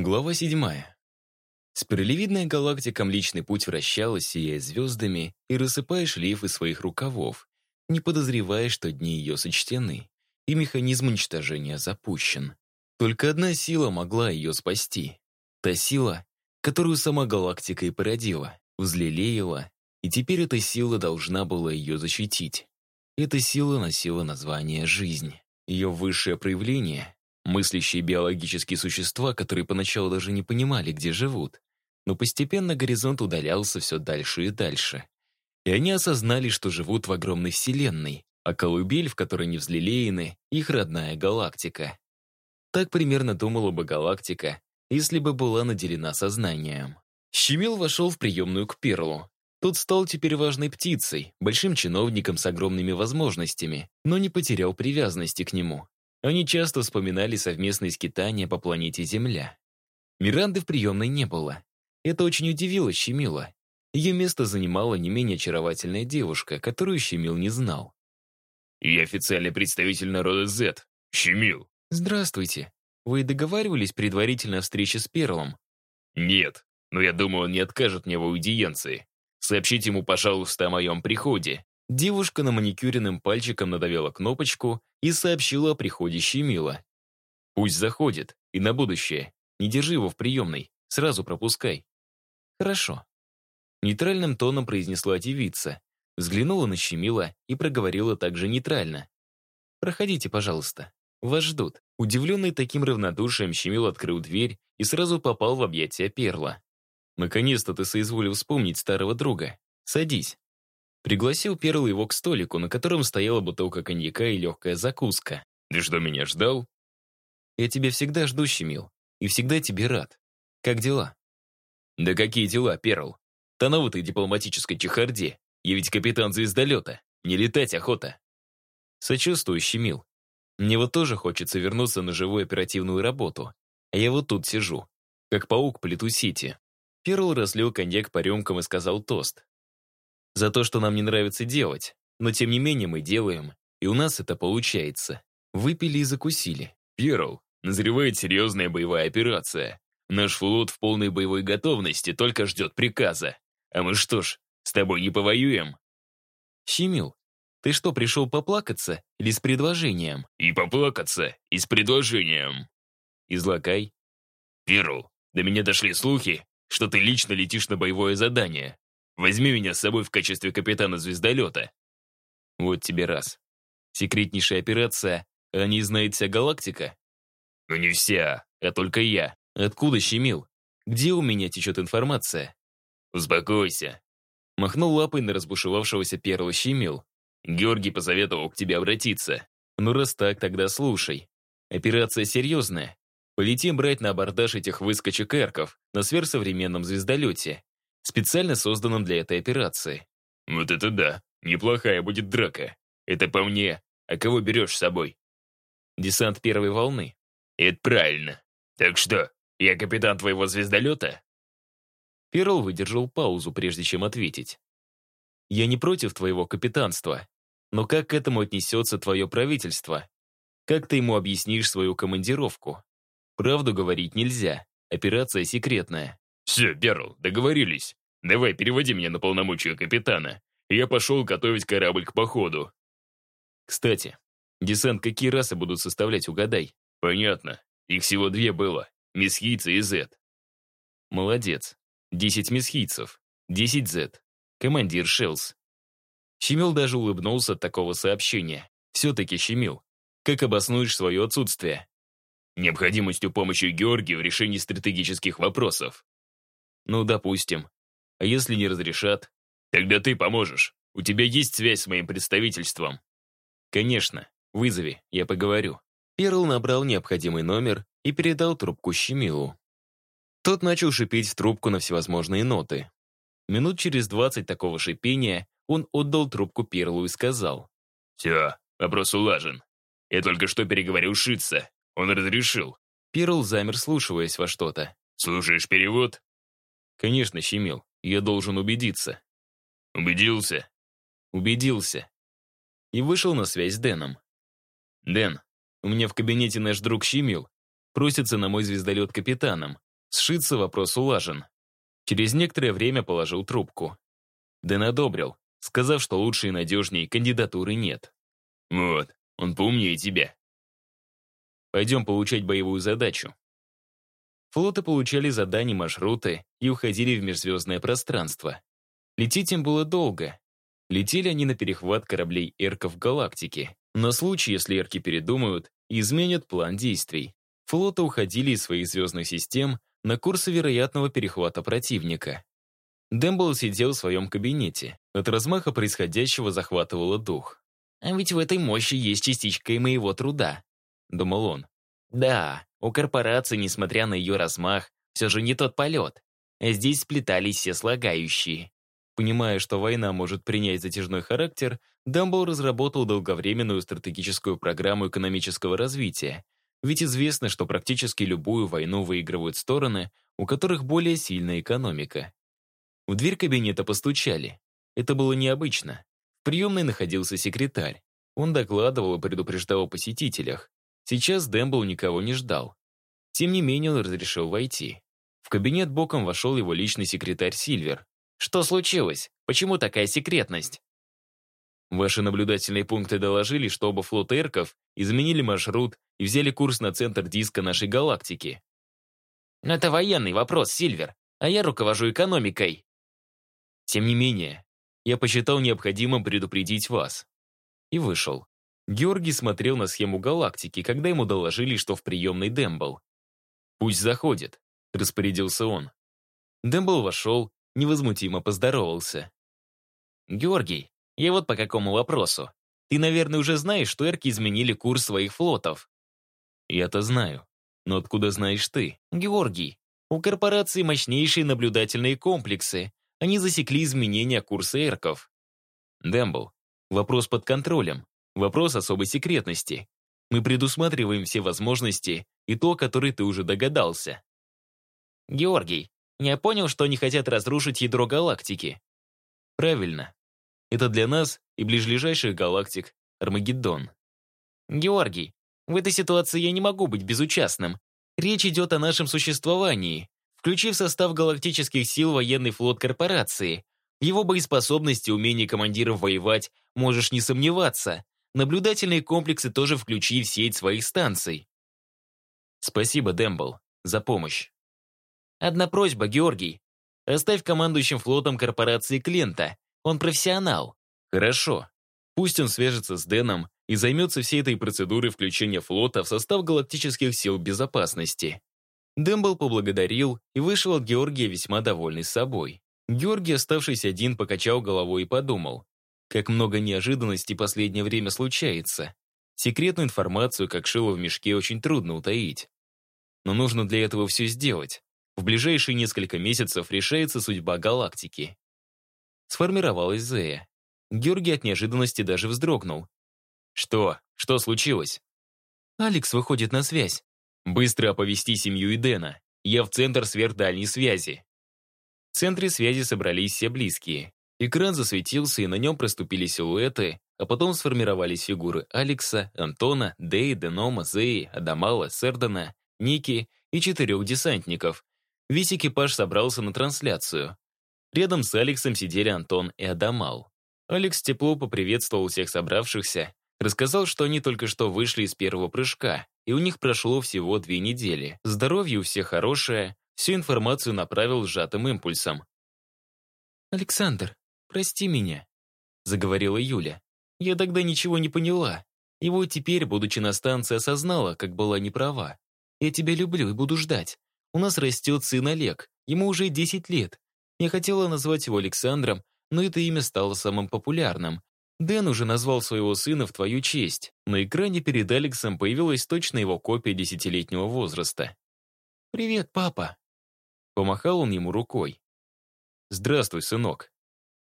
Глава седьмая. Спиралевидная галактика Млечный Путь вращалась, сияя звездами и рассыпая шлейфы своих рукавов, не подозревая, что дни ее сочтены, и механизм уничтожения запущен. Только одна сила могла ее спасти. Та сила, которую сама галактика и породила, взлелеяла, и теперь эта сила должна была ее защитить. Эта сила носила название «жизнь». Ее высшее проявление Мыслящие биологические существа, которые поначалу даже не понимали, где живут. Но постепенно горизонт удалялся все дальше и дальше. И они осознали, что живут в огромной вселенной, а колыбель, в которой не взлелеены, их родная галактика. Так примерно думала бы галактика, если бы была наделена сознанием. Щемил вошел в приемную к Перлу. Тот стал теперь важной птицей, большим чиновником с огромными возможностями, но не потерял привязанности к нему. Они часто вспоминали совместные скитания по планете Земля. Миранды в приемной не было. Это очень удивило Щемила. Ее место занимала не менее очаровательная девушка, которую Щемил не знал. «Я официальный представитель народа Z. Щемил». «Здравствуйте. Вы договаривались предварительно о встрече с Перлом?» «Нет, но я думаю, он не откажет мне в аудиенции. Сообщите ему, пожалуйста, о моем приходе. Девушка на маникюренным пальчиком надавила кнопочку и сообщила о приходе Щемила. «Пусть заходит, и на будущее. Не держи его в приемной, сразу пропускай». «Хорошо». Нейтральным тоном произнесла девица, взглянула на Щемила и проговорила также нейтрально. «Проходите, пожалуйста. Вас ждут». Удивленный таким равнодушием, Щемил открыл дверь и сразу попал в объятия Перла. «Наконец-то ты соизволил вспомнить старого друга. Садись». Пригласил Перл его к столику, на котором стояла бутылка коньяка и легкая закуска. «Ты что, меня ждал?» «Я тебя всегда жду, Щемил, и всегда тебе рад. Как дела?» «Да какие дела, Перл? Тону в этой дипломатической чехарде. Я ведь капитан звездолета. Не летать охота». «Сочувствую, Щемил. Мне вот тоже хочется вернуться на живую оперативную работу. А я вот тут сижу, как паук плиту сети». Перл разлил коньяк по рюмкам и сказал тост за то, что нам не нравится делать, но тем не менее мы делаем, и у нас это получается. Выпили и закусили. Перл, назревает серьезная боевая операция. Наш флот в полной боевой готовности только ждет приказа. А мы что ж, с тобой не повоюем? Щемил, ты что, пришел поплакаться или с предложением? И поплакаться, и с предложением. Излагай. Перл, до меня дошли слухи, что ты лично летишь на боевое задание. Возьми меня с собой в качестве капитана звездолета». Вот тебе раз. Секретнейшая операция, а не знает вся галактика? Ну не вся, а только я. Откуда щемил? Где у меня течет информация? Успокойся. Махнул лапой на разбушевавшегося перла щемил. Георгий посоветовал к тебе обратиться. Ну раз так, тогда слушай. Операция серьезная. Полетим брать на абордаж этих выскочек-эрков на сверхсовременном звездолете специально созданном для этой операции. Вот это да, неплохая будет драка. Это по мне. А кого берешь с собой? Десант первой волны. Это правильно. Так что, я капитан твоего звездолета? Перл выдержал паузу, прежде чем ответить. «Я не против твоего капитанства, но как к этому отнесется твое правительство? Как ты ему объяснишь свою командировку? Правду говорить нельзя, операция секретная». «Все, Перл, договорились. Давай, переводи меня на полномочия капитана. Я пошел готовить корабль к походу. Кстати, десант какие расы будут составлять, угадай. Понятно. Их всего две было. Месхийцы и Зет. Молодец. Десять месхийцев. Десять Зет. Командир Шелс. Щемил даже улыбнулся от такого сообщения. Все-таки Щемил. Как обоснуешь свое отсутствие? Необходимостью помощи Георгия в решении стратегических вопросов. Ну, допустим. А если не разрешат? Тогда ты поможешь. У тебя есть связь с моим представительством? Конечно. Вызови, я поговорю. Перл набрал необходимый номер и передал трубку Щемилу. Тот начал шипеть в трубку на всевозможные ноты. Минут через двадцать такого шипения он отдал трубку Перлу и сказал. «Все, вопрос улажен. Я только что переговорил Шитца. Он разрешил». Перл замер, слушаясь во что-то. «Слушаешь перевод?» «Конечно, Щемил. Я должен убедиться. Убедился? Убедился. И вышел на связь с Дэном. Дэн, у меня в кабинете наш друг Щемил. Просится на мой звездолет капитаном. Сшиться вопрос улажен. Через некоторое время положил трубку. Дэн одобрил, сказав, что лучше и надежнее кандидатуры нет. Вот, он поумнее тебя. Пойдем получать боевую задачу. Флоты получали задания маршруты и уходили в межзвездное пространство. Лететь им было долго. Летели они на перехват кораблей эрков галактики. На случай, если эрки передумают и изменят план действий. Флоты уходили из своих звездных систем на курсы вероятного перехвата противника. Дэмбл сидел в своем кабинете. От размаха происходящего захватывало дух. «А ведь в этой мощи есть частичка и моего труда», — думал он. «Да, у корпорации, несмотря на ее размах, все же не тот полет. Здесь сплетались все слагающие. Понимая, что война может принять затяжной характер, Дамбл разработал долговременную стратегическую программу экономического развития. Ведь известно, что практически любую войну выигрывают стороны, у которых более сильная экономика. В дверь кабинета постучали. Это было необычно. В приемной находился секретарь. Он докладывал и предупреждал о посетителях. Сейчас Дэмбл никого не ждал. Тем не менее, он разрешил войти. В кабинет боком вошел его личный секретарь Сильвер. «Что случилось? Почему такая секретность?» Ваши наблюдательные пункты доложили, что оба флота Эрков изменили маршрут и взяли курс на центр диска нашей галактики. Но это военный вопрос, Сильвер, а я руковожу экономикой. Тем не менее, я посчитал необходимым предупредить вас. И вышел. Георгий смотрел на схему галактики, когда ему доложили, что в приемной Дембл. «Пусть заходит», — распорядился он. Дембл вошел, невозмутимо поздоровался. «Георгий, я вот по какому вопросу. Ты, наверное, уже знаешь, что эрки изменили курс своих флотов». «Я-то знаю. Но откуда знаешь ты?» «Георгий, у корпорации мощнейшие наблюдательные комплексы. Они засекли изменения курса эрков». «Дэмбл, вопрос под контролем. Вопрос особой секретности. Мы предусматриваем все возможности и то, о которой ты уже догадался». «Георгий, я понял, что они хотят разрушить ядро галактики». «Правильно. Это для нас и ближайших галактик Армагеддон». «Георгий, в этой ситуации я не могу быть безучастным. Речь идет о нашем существовании. Включив состав галактических сил военный флот корпорации, в его боеспособности, умении командиров воевать можешь не сомневаться. Наблюдательные комплексы тоже включи в сеть своих станций. Спасибо, Дембл, за помощь. Одна просьба, Георгий. Оставь командующим флотом корпорации Клента. Он профессионал. Хорошо. Пусть он свяжется с Дэном и займется всей этой процедурой включения флота в состав галактических сил безопасности. Дембл поблагодарил и вышел от Георгия весьма довольный собой. Георгий, оставшийся один, покачал головой и подумал. Как много неожиданностей последнее время случается. Секретную информацию, как шило в мешке, очень трудно утаить. Но нужно для этого все сделать. В ближайшие несколько месяцев решается судьба галактики. Сформировалась Зея. Георгий от неожиданности даже вздрогнул. «Что? Что случилось?» «Алекс выходит на связь. Быстро оповести семью и Дэна. Я в центр сверхдальней связи». В центре связи собрались все близкие. Экран засветился, и на нем проступили силуэты, а потом сформировались фигуры Алекса, Антона, Дэй, Денома, Зеи, Адамала, Сердана, Ники и четырех десантников. Весь экипаж собрался на трансляцию. Рядом с Алексом сидели Антон и Адамал. Алекс тепло поприветствовал всех собравшихся, рассказал, что они только что вышли из первого прыжка, и у них прошло всего две недели. Здоровье у всех хорошее, всю информацию направил сжатым импульсом. «Александр, «Прости меня», — заговорила Юля. «Я тогда ничего не поняла. И вот теперь, будучи на станции, осознала, как была неправа. Я тебя люблю и буду ждать. У нас растет сын Олег, ему уже 10 лет. Я хотела назвать его Александром, но это имя стало самым популярным. Дэн уже назвал своего сына в твою честь. На экране перед Алексом появилась точно его копия десятилетнего возраста. «Привет, папа!» Помахал он ему рукой. «Здравствуй, сынок», —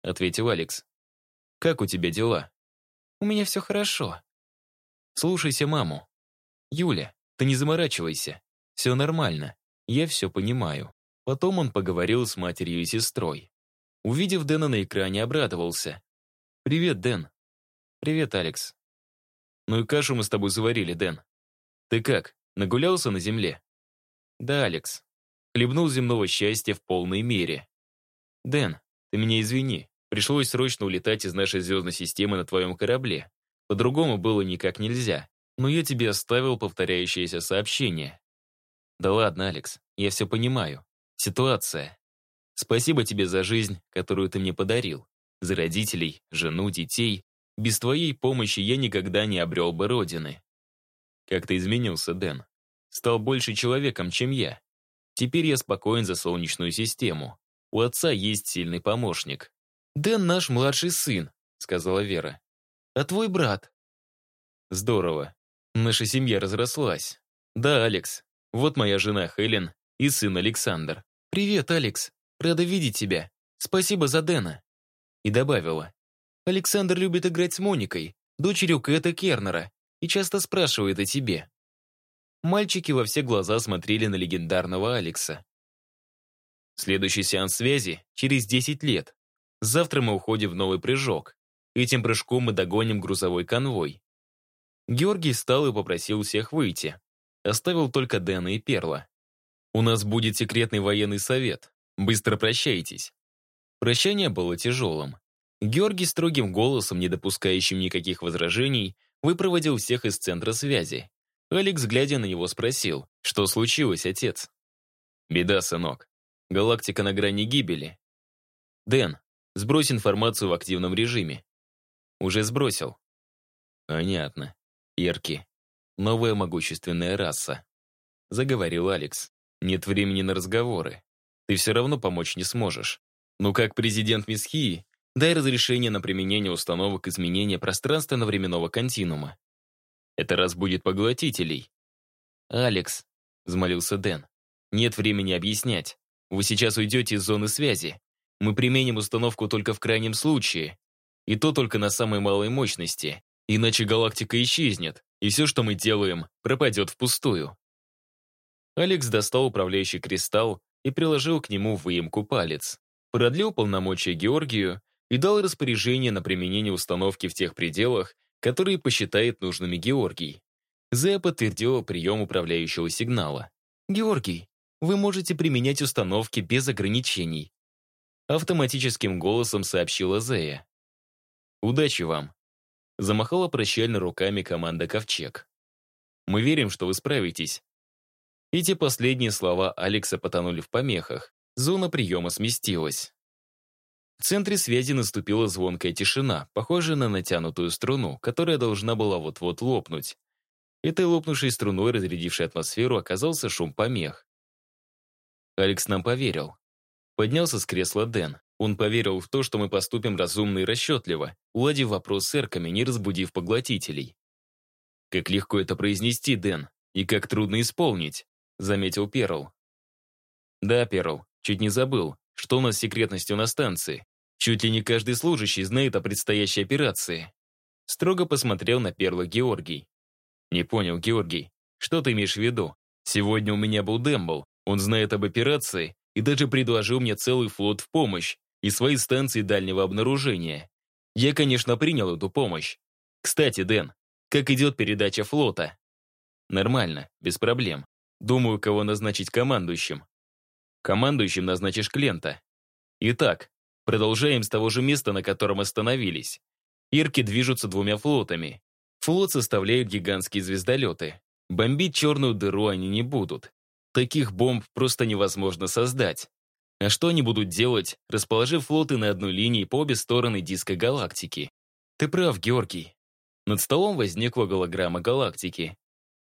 ответил Алекс. «Как у тебя дела?» «У меня все хорошо». «Слушайся маму». «Юля, ты не заморачивайся. Все нормально. Я все понимаю». Потом он поговорил с матерью и сестрой. Увидев Дэна на экране, обрадовался. «Привет, Дэн». «Привет, Алекс». «Ну и кашу мы с тобой заварили, Дэн. Ты как, нагулялся на земле?» «Да, Алекс. хлебнул земного счастья в полной мере. «Дэн, ты меня извини. Пришлось срочно улетать из нашей звездной системы на твоем корабле. По-другому было никак нельзя. Но я тебе оставил повторяющееся сообщение. Да ладно, Алекс, я все понимаю. Ситуация. Спасибо тебе за жизнь, которую ты мне подарил. За родителей, жену, детей. Без твоей помощи я никогда не обрел бы родины. Как ты изменился, Дэн. Стал больше человеком, чем я. Теперь я спокоен за Солнечную систему. У отца есть сильный помощник. «Дэн наш младший сын», — сказала Вера. «А твой брат?» «Здорово. Наша семья разрослась. Да, Алекс. Вот моя жена Хелен и сын Александр. Привет, Алекс. Рада видеть тебя. Спасибо за Дэна. И добавила. Александр любит играть с Моникой, дочерью Кэта Кернера, и часто спрашивает о тебе. Мальчики во все глаза смотрели на легендарного Алекса. Следующий сеанс связи через 10 лет. Завтра мы уходим в новый прыжок. Этим прыжком мы догоним грузовой конвой. Георгий встал и попросил всех выйти. Оставил только Дэна и Перла. «У нас будет секретный военный совет. Быстро прощайтесь». Прощание было тяжелым. Георгий строгим голосом, не допускающим никаких возражений, выпроводил всех из центра связи. Алекс, глядя на него, спросил, что случилось, отец? «Беда, сынок. Галактика на грани гибели. Дэн, сбрось информацию в активном режиме». «Уже сбросил». «Понятно. Ирки. Новая могущественная раса. Заговорил Алекс. Нет времени на разговоры. Ты все равно помочь не сможешь. Ну как президент Мисхии, дай разрешение на применение установок изменения пространственно-временного континуума. Это разбудит поглотителей. «Алекс», — взмолился Дэн, — «нет времени объяснять. Вы сейчас уйдете из зоны связи. Мы применим установку только в крайнем случае. И то только на самой малой мощности. Иначе галактика исчезнет, и все, что мы делаем, пропадет впустую. Алекс достал управляющий кристалл и приложил к нему выемку палец. Продлил полномочия Георгию и дал распоряжение на применение установки в тех пределах, которые посчитает нужными Георгий. Зея подтвердила прием управляющего сигнала. «Георгий, вы можете применять установки без ограничений», автоматическим голосом сообщила Зея. «Удачи вам», Замахала прощально руками команда «Ковчег». «Мы верим, что вы справитесь». Эти последние слова Алекса потонули в помехах. Зона приема сместилась. В центре связи наступила звонкая тишина, похожая на натянутую струну, которая должна была вот-вот лопнуть. Этой лопнувшей струной, разрядившей атмосферу, оказался шум помех. Алекс нам поверил. Поднялся с кресла Дэн. Он поверил в то, что мы поступим разумно и расчетливо, уладив вопрос с эрками, не разбудив поглотителей. «Как легко это произнести, Дэн, и как трудно исполнить», — заметил Перл. «Да, Перл, чуть не забыл, что у нас с секретностью на станции. Чуть ли не каждый служащий знает о предстоящей операции». Строго посмотрел на Перла Георгий. «Не понял, Георгий, что ты имеешь в виду? Сегодня у меня был Дэмбл, он знает об операции и даже предложил мне целый флот в помощь, и свои станции дальнего обнаружения. Я, конечно, принял эту помощь. Кстати, Дэн, как идет передача флота? Нормально, без проблем. Думаю, кого назначить командующим. Командующим назначишь Клента. Итак, продолжаем с того же места, на котором остановились. Ирки движутся двумя флотами. Флот составляют гигантские звездолеты. Бомбить черную дыру они не будут. Таких бомб просто невозможно создать. А что они будут делать, расположив флоты на одной линии по обе стороны диска галактики? Ты прав, Георгий. Над столом возникла голограмма галактики.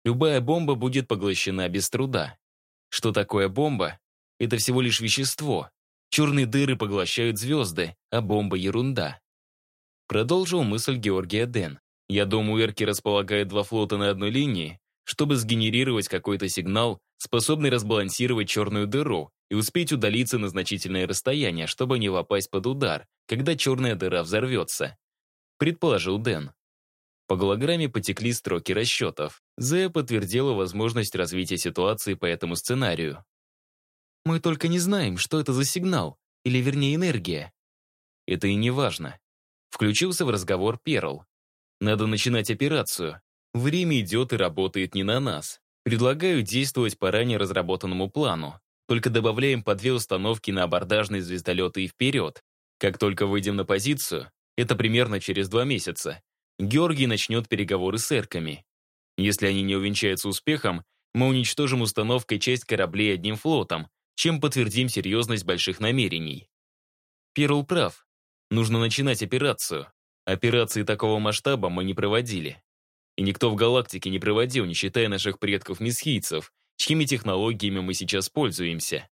Любая бомба будет поглощена без труда. Что такое бомба? Это всего лишь вещество. Черные дыры поглощают звезды, а бомба — ерунда. Продолжил мысль Георгия Дэн. Я думаю, Эрки располагает два флота на одной линии, чтобы сгенерировать какой-то сигнал, способный разбалансировать черную дыру и успеть удалиться на значительное расстояние, чтобы не попасть под удар, когда черная дыра взорвется. Предположил Дэн. По голограмме потекли строки расчетов. Зея подтвердила возможность развития ситуации по этому сценарию. «Мы только не знаем, что это за сигнал, или вернее энергия». Это и не важно. Включился в разговор Перл. Надо начинать операцию. Время идет и работает не на нас. Предлагаю действовать по ранее разработанному плану. только добавляем по две установки на абордажные звездолеты и вперед. Как только выйдем на позицию, это примерно через два месяца, Георгий начнет переговоры с эрками. Если они не увенчаются успехом, мы уничтожим установкой часть кораблей одним флотом, чем подтвердим серьезность больших намерений. Перл прав. Нужно начинать операцию. Операции такого масштаба мы не проводили. И никто в галактике не проводил, не считая наших предков-месхийцев, чьими технологиями мы сейчас пользуемся.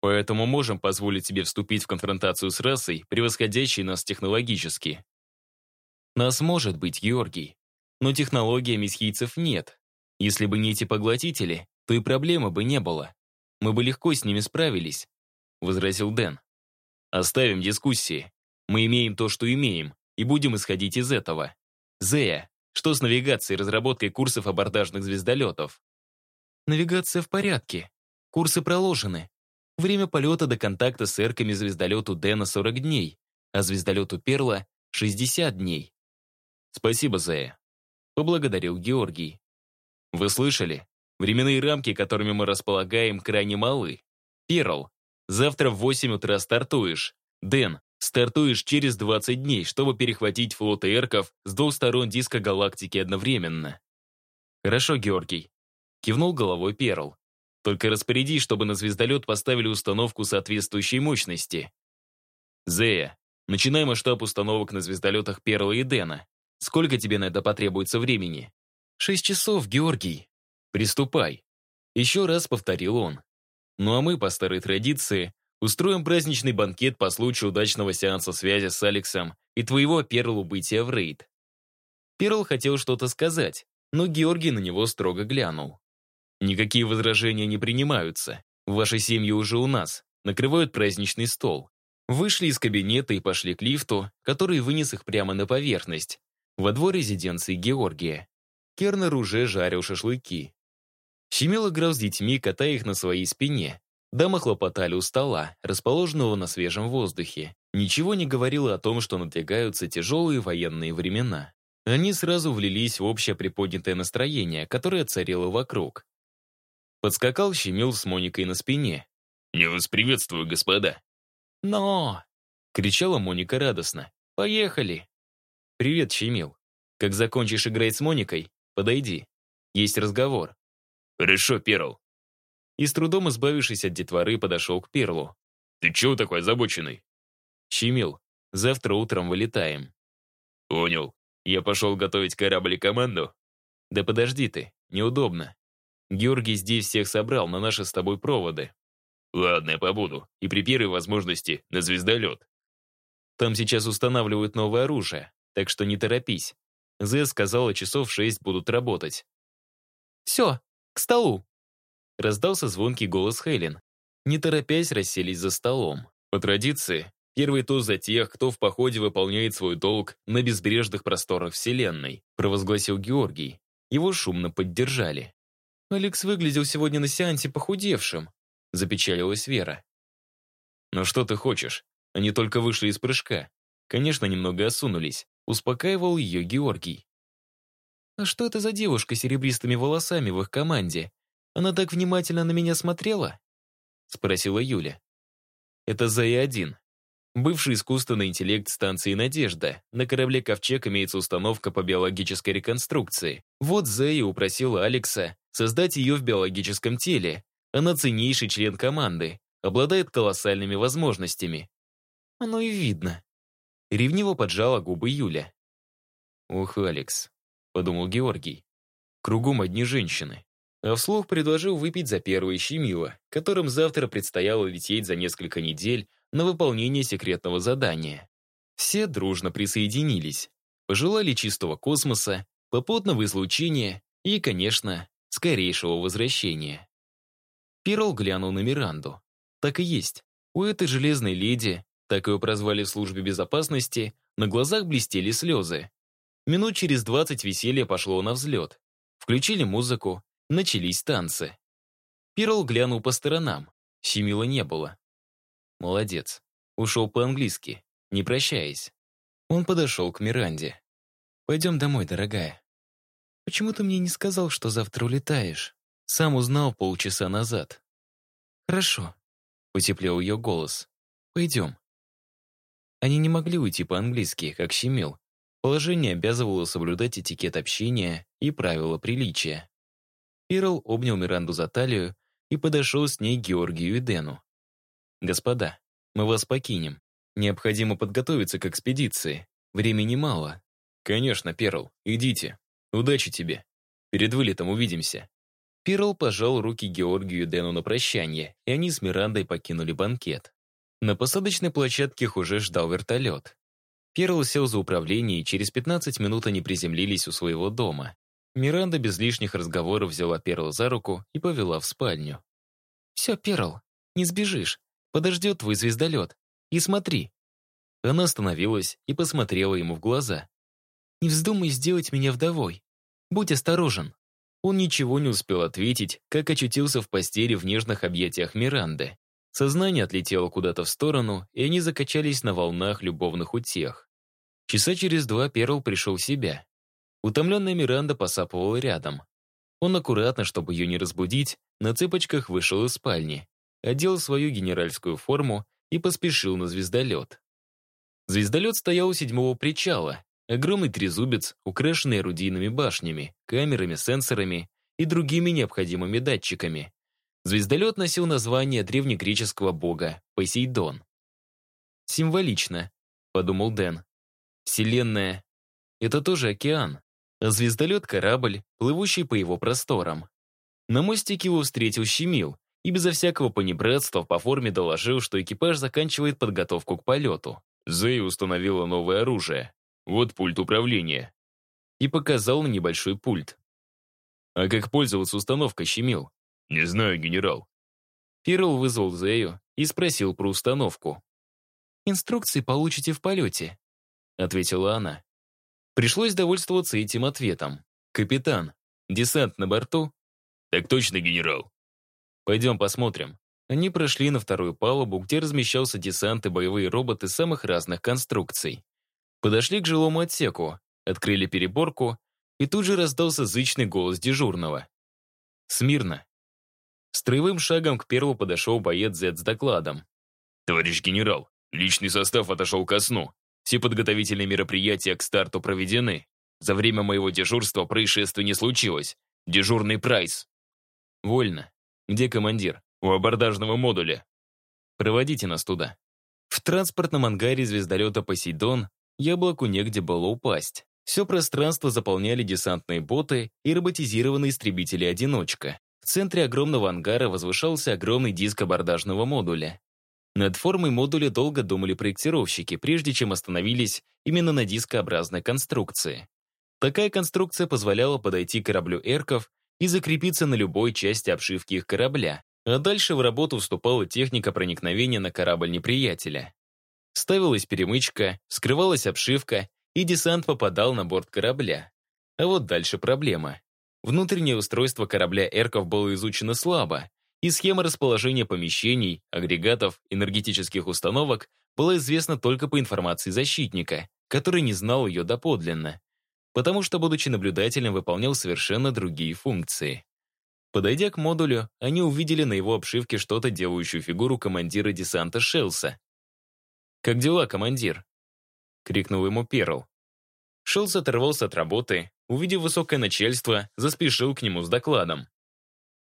Поэтому можем позволить себе вступить в конфронтацию с расой, превосходящей нас технологически. Нас может быть, Георгий. Но технология месхийцев нет. Если бы не эти поглотители, то и проблемы бы не было. Мы бы легко с ними справились, — возразил Дэн. Оставим дискуссии. Мы имеем то, что имеем, и будем исходить из этого. Зея, что с навигацией и разработкой курсов абордажных звездолетов? Навигация в порядке. Курсы проложены. Время полета до контакта с эрками звездолету Дэна 40 дней, а звездолету Перла — 60 дней. Спасибо, Зея. Поблагодарил Георгий. Вы слышали? Временные рамки, которыми мы располагаем, крайне малы. Перл, завтра в 8 утра стартуешь. Дэн, стартуешь через 20 дней, чтобы перехватить флот эрков с двух сторон диска галактики одновременно. Хорошо, Георгий. Кивнул головой Перл. Только распоряди, чтобы на звездолет поставили установку соответствующей мощности. Зея, начинай масштаб установок на звездолетах Перла и Дэна. Сколько тебе на это потребуется времени? Шесть часов, Георгий. Приступай. Еще раз повторил он. Ну а мы, по старой традиции, устроим праздничный банкет по случаю удачного сеанса связи с Алексом и твоего Перл убытия в рейд. Перл хотел что-то сказать, но Георгий на него строго глянул. Никакие возражения не принимаются. Ваши семьи уже у нас. Накрывают праздничный стол. Вышли из кабинета и пошли к лифту, который вынес их прямо на поверхность, во двор резиденции Георгия. Кернер уже жарил шашлыки. Щемил играл с детьми, катая их на своей спине. Дамы хлопотали у стола, расположенного на свежем воздухе. Ничего не говорило о том, что надвигаются тяжелые военные времена. Они сразу влились в общее приподнятое настроение, которое царило вокруг. Подскакал Щемил с Моникой на спине. «Я вас приветствую, господа». «Но!» — кричала Моника радостно. «Поехали!» «Привет, Щемил. Как закончишь играть с Моникой, подойди. Есть разговор». «Хорошо, Перл». И с трудом избавившись от детворы, подошел к Перлу. «Ты чего такой озабоченный?» «Щемил, завтра утром вылетаем». «Понял. Я пошел готовить корабль и команду?» «Да подожди ты, неудобно. Георгий здесь всех собрал на наши с тобой проводы». «Ладно, я побуду. И при первой возможности на звездолет». «Там сейчас устанавливают новое оружие, так что не торопись. Зе сказала, часов шесть будут работать». «Все, к столу!» Раздался звонкий голос Хелен. Не торопясь, расселись за столом. По традиции, первый тост за тех, кто в походе выполняет свой долг на безбрежных просторах Вселенной, провозгласил Георгий. Его шумно поддержали. «Алекс выглядел сегодня на сеансе похудевшим», запечалилась Вера. «Ну что ты хочешь? Они только вышли из прыжка. Конечно, немного осунулись», успокаивал ее Георгий. «А что это за девушка с серебристыми волосами в их команде? Она так внимательно на меня смотрела?» Спросила Юля. Это ЗАИ-1. Бывший искусственный интеллект станции «Надежда». На корабле «Ковчег» имеется установка по биологической реконструкции. Вот ЗАИ упросила Алекса создать ее в биологическом теле. Она ценнейший член команды, обладает колоссальными возможностями. Оно и видно. Ревниво поджала губы Юля. «Ох, Алекс», — подумал Георгий. «Кругом одни женщины» а вслух предложил выпить за первое щемило, которым завтра предстояло лететь за несколько недель на выполнение секретного задания. Все дружно присоединились, пожелали чистого космоса, попутного излучения и, конечно, скорейшего возвращения. Перл глянул на Миранду. Так и есть. У этой железной леди, так ее прозвали в службе безопасности, на глазах блестели слезы. Минут через двадцать веселье пошло на взлет. Включили музыку, Начались танцы. Перл глянул по сторонам. Щемила не было. Молодец. Ушел по-английски, не прощаясь. Он подошел к Миранде. «Пойдем домой, дорогая». «Почему ты мне не сказал, что завтра улетаешь?» Сам узнал полчаса назад. «Хорошо, Потеплел ее голос. «Пойдем». Они не могли уйти по-английски, как щемил. Положение обязывало соблюдать этикет общения и правила приличия. Перл обнял Миранду за талию и подошел с ней к Георгию и Дэну. «Господа, мы вас покинем. Необходимо подготовиться к экспедиции. Времени мало». «Конечно, Перл, идите. Удачи тебе. Перед вылетом увидимся». Перл пожал руки Георгию и Дэну на прощание, и они с Мирандой покинули банкет. На посадочной площадке их уже ждал вертолет. Перл сел за управление, и через 15 минут они приземлились у своего дома. Миранда без лишних разговоров взяла Перл за руку и повела в спальню. «Все, Перл, не сбежишь. Подождет твой звездолет. И смотри». Она остановилась и посмотрела ему в глаза. «Не вздумай сделать меня вдовой. Будь осторожен». Он ничего не успел ответить, как очутился в постели в нежных объятиях Миранды. Сознание отлетело куда-то в сторону, и они закачались на волнах любовных утех. Часа через два Перл пришел в себя. Утомленная Миранда посапывала рядом. Он аккуратно, чтобы ее не разбудить, на цыпочках вышел из спальни, одел свою генеральскую форму и поспешил на звездолет. Звездолет стоял у седьмого причала, огромный трезубец, украшенный орудийными башнями, камерами, сенсорами и другими необходимыми датчиками. Звездолет носил название древнегреческого бога Посейдон. «Символично», — подумал Дэн. «Вселенная — это тоже океан, а звездолет — корабль, плывущий по его просторам». На мостике его встретил Щемил и безо всякого понебратства по форме доложил, что экипаж заканчивает подготовку к полету. Зэй установила новое оружие. Вот пульт управления. И показал на небольшой пульт. А как пользоваться установкой, Щемил? «Не знаю, генерал». Перл вызвал Зею и спросил про установку. «Инструкции получите в полете», — ответила она. Пришлось довольствоваться этим ответом. «Капитан, десант на борту?» «Так точно, генерал». «Пойдем посмотрим». Они прошли на вторую палубу, где размещался десант и боевые роботы самых разных конструкций. Подошли к жилому отсеку, открыли переборку, и тут же раздался зычный голос дежурного. «Смирно! Строевым шагом к Перлу подошел боец Z с докладом. «Товарищ генерал, личный состав отошел ко сну. Все подготовительные мероприятия к старту проведены. За время моего дежурства происшествия не случилось. Дежурный прайс». «Вольно. Где командир?» «У абордажного модуля». «Проводите нас туда». В транспортном ангаре звездолета «Посейдон» яблоку негде было упасть. Все пространство заполняли десантные боты и роботизированные истребители-одиночка. В центре огромного ангара возвышался огромный диск абордажного модуля. Над формой модуля долго думали проектировщики, прежде чем остановились именно на дискообразной конструкции. Такая конструкция позволяла подойти к кораблю «Эрков» и закрепиться на любой части обшивки их корабля, а дальше в работу вступала техника проникновения на корабль неприятеля. Ставилась перемычка, скрывалась обшивка, и десант попадал на борт корабля. А вот дальше проблема. Внутреннее устройство корабля «Эрков» было изучено слабо, и схема расположения помещений, агрегатов, энергетических установок была известна только по информации защитника, который не знал ее доподлинно, потому что, будучи наблюдателем, выполнял совершенно другие функции. Подойдя к модулю, они увидели на его обшивке что-то, делающую фигуру командира десанта Шелса. «Как дела, командир?» — крикнул ему Перл. Шелс оторвался от работы, увидев высокое начальство, заспешил к нему с докладом.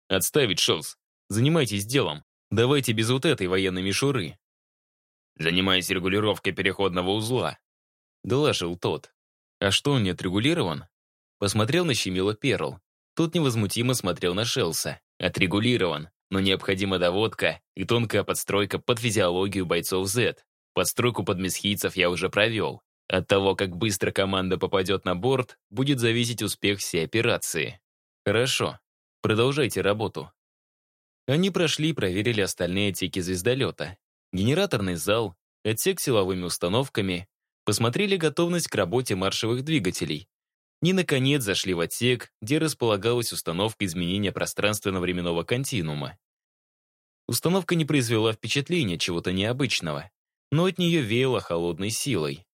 «Отставить, Шелс. Занимайтесь делом. Давайте без вот этой военной мишуры». «Занимаясь регулировкой переходного узла», — доложил тот. «А что, он не отрегулирован?» Посмотрел на Щемила Перл. Тот невозмутимо смотрел на Шелса. «Отрегулирован, но необходима доводка и тонкая подстройка под физиологию бойцов Z. Подстройку под месхийцев я уже провел. От того, как быстро команда попадет на борт, будет зависеть успех всей операции. Хорошо, продолжайте работу. Они прошли и проверили остальные отсеки звездолета. Генераторный зал, отсек с силовыми установками, посмотрели готовность к работе маршевых двигателей. И, наконец, зашли в отсек, где располагалась установка изменения пространственно-временного континуума. Установка не произвела впечатления чего-то необычного, но от нее веяло холодной силой.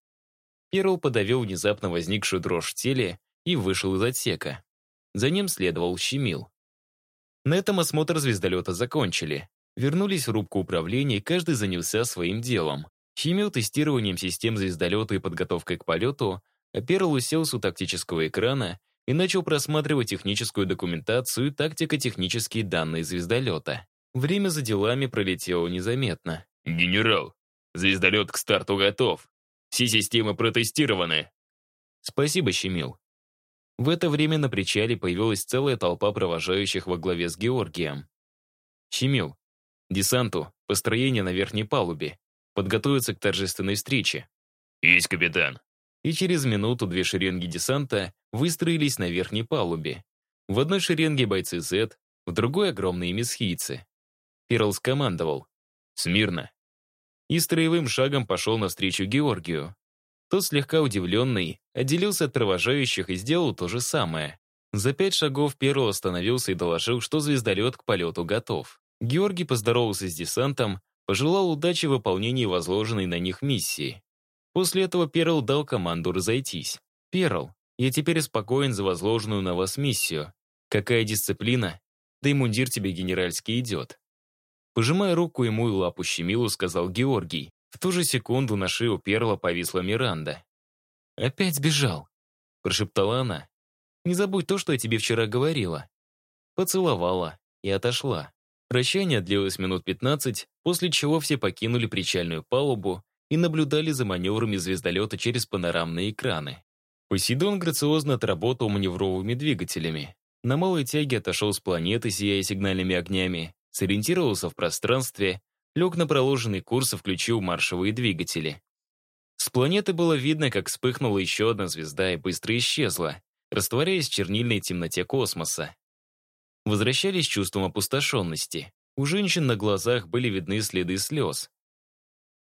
Перл подавил внезапно возникшую дрожь в теле и вышел из отсека. За ним следовал Щемил. На этом осмотр звездолета закончили. Вернулись в рубку управления, и каждый занялся своим делом. Химил тестированием систем звездолета и подготовкой к полету, а Перл уселся у тактического экрана и начал просматривать техническую документацию и тактико-технические данные звездолета. Время за делами пролетело незаметно. «Генерал, звездолет к старту готов. Все системы протестированы». «Спасибо, Щемил». В это время на причале появилась целая толпа провожающих во главе с Георгием. «Щемил, десанту, построение на верхней палубе, подготовиться к торжественной встрече». «Есть, капитан». И через минуту две шеренги десанта выстроились на верхней палубе. В одной шеренге бойцы Z, в другой — огромные месхийцы. Перл скомандовал «Смирно!» и строевым шагом пошел навстречу Георгию. Тот, слегка удивленный, отделился от провожающих и сделал то же самое. За пять шагов Перл остановился и доложил, что звездолет к полету готов. Георгий поздоровался с десантом, пожелал удачи в выполнении возложенной на них миссии. После этого Перл дал команду разойтись. «Перл, я теперь спокоен за возложенную на вас миссию. Какая дисциплина? Да и мундир тебе генеральский идет. Пожимая руку ему и лапу Щемилу, сказал Георгий. В ту же секунду на шею Перла повисла Миранда. «Опять сбежал», — прошептала она. «Не забудь то, что я тебе вчера говорила». Поцеловала и отошла. Прощание длилось минут пятнадцать, после чего все покинули причальную палубу и наблюдали за маневрами звездолета через панорамные экраны. Посейдон грациозно отработал маневровыми двигателями. На малой тяге отошел с планеты, сияя сигнальными огнями, сориентировался в пространстве, лег на проложенный курс и включил маршевые двигатели. С планеты было видно, как вспыхнула еще одна звезда и быстро исчезла, растворяясь в чернильной темноте космоса. Возвращались чувством опустошенности. У женщин на глазах были видны следы слез.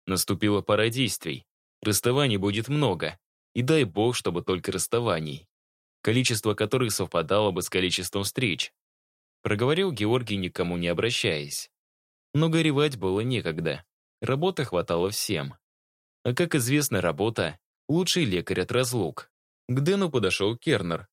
Наступила пора действий. Расставаний будет много. И дай бог, чтобы только расставаний. Количество которых совпадало бы с количеством встреч. Проговорил Георгий, никому не обращаясь. Но горевать было некогда. Работы хватало всем. А как известно, работа — лучший лекарь от разлук. К Дэну подошел Кернер.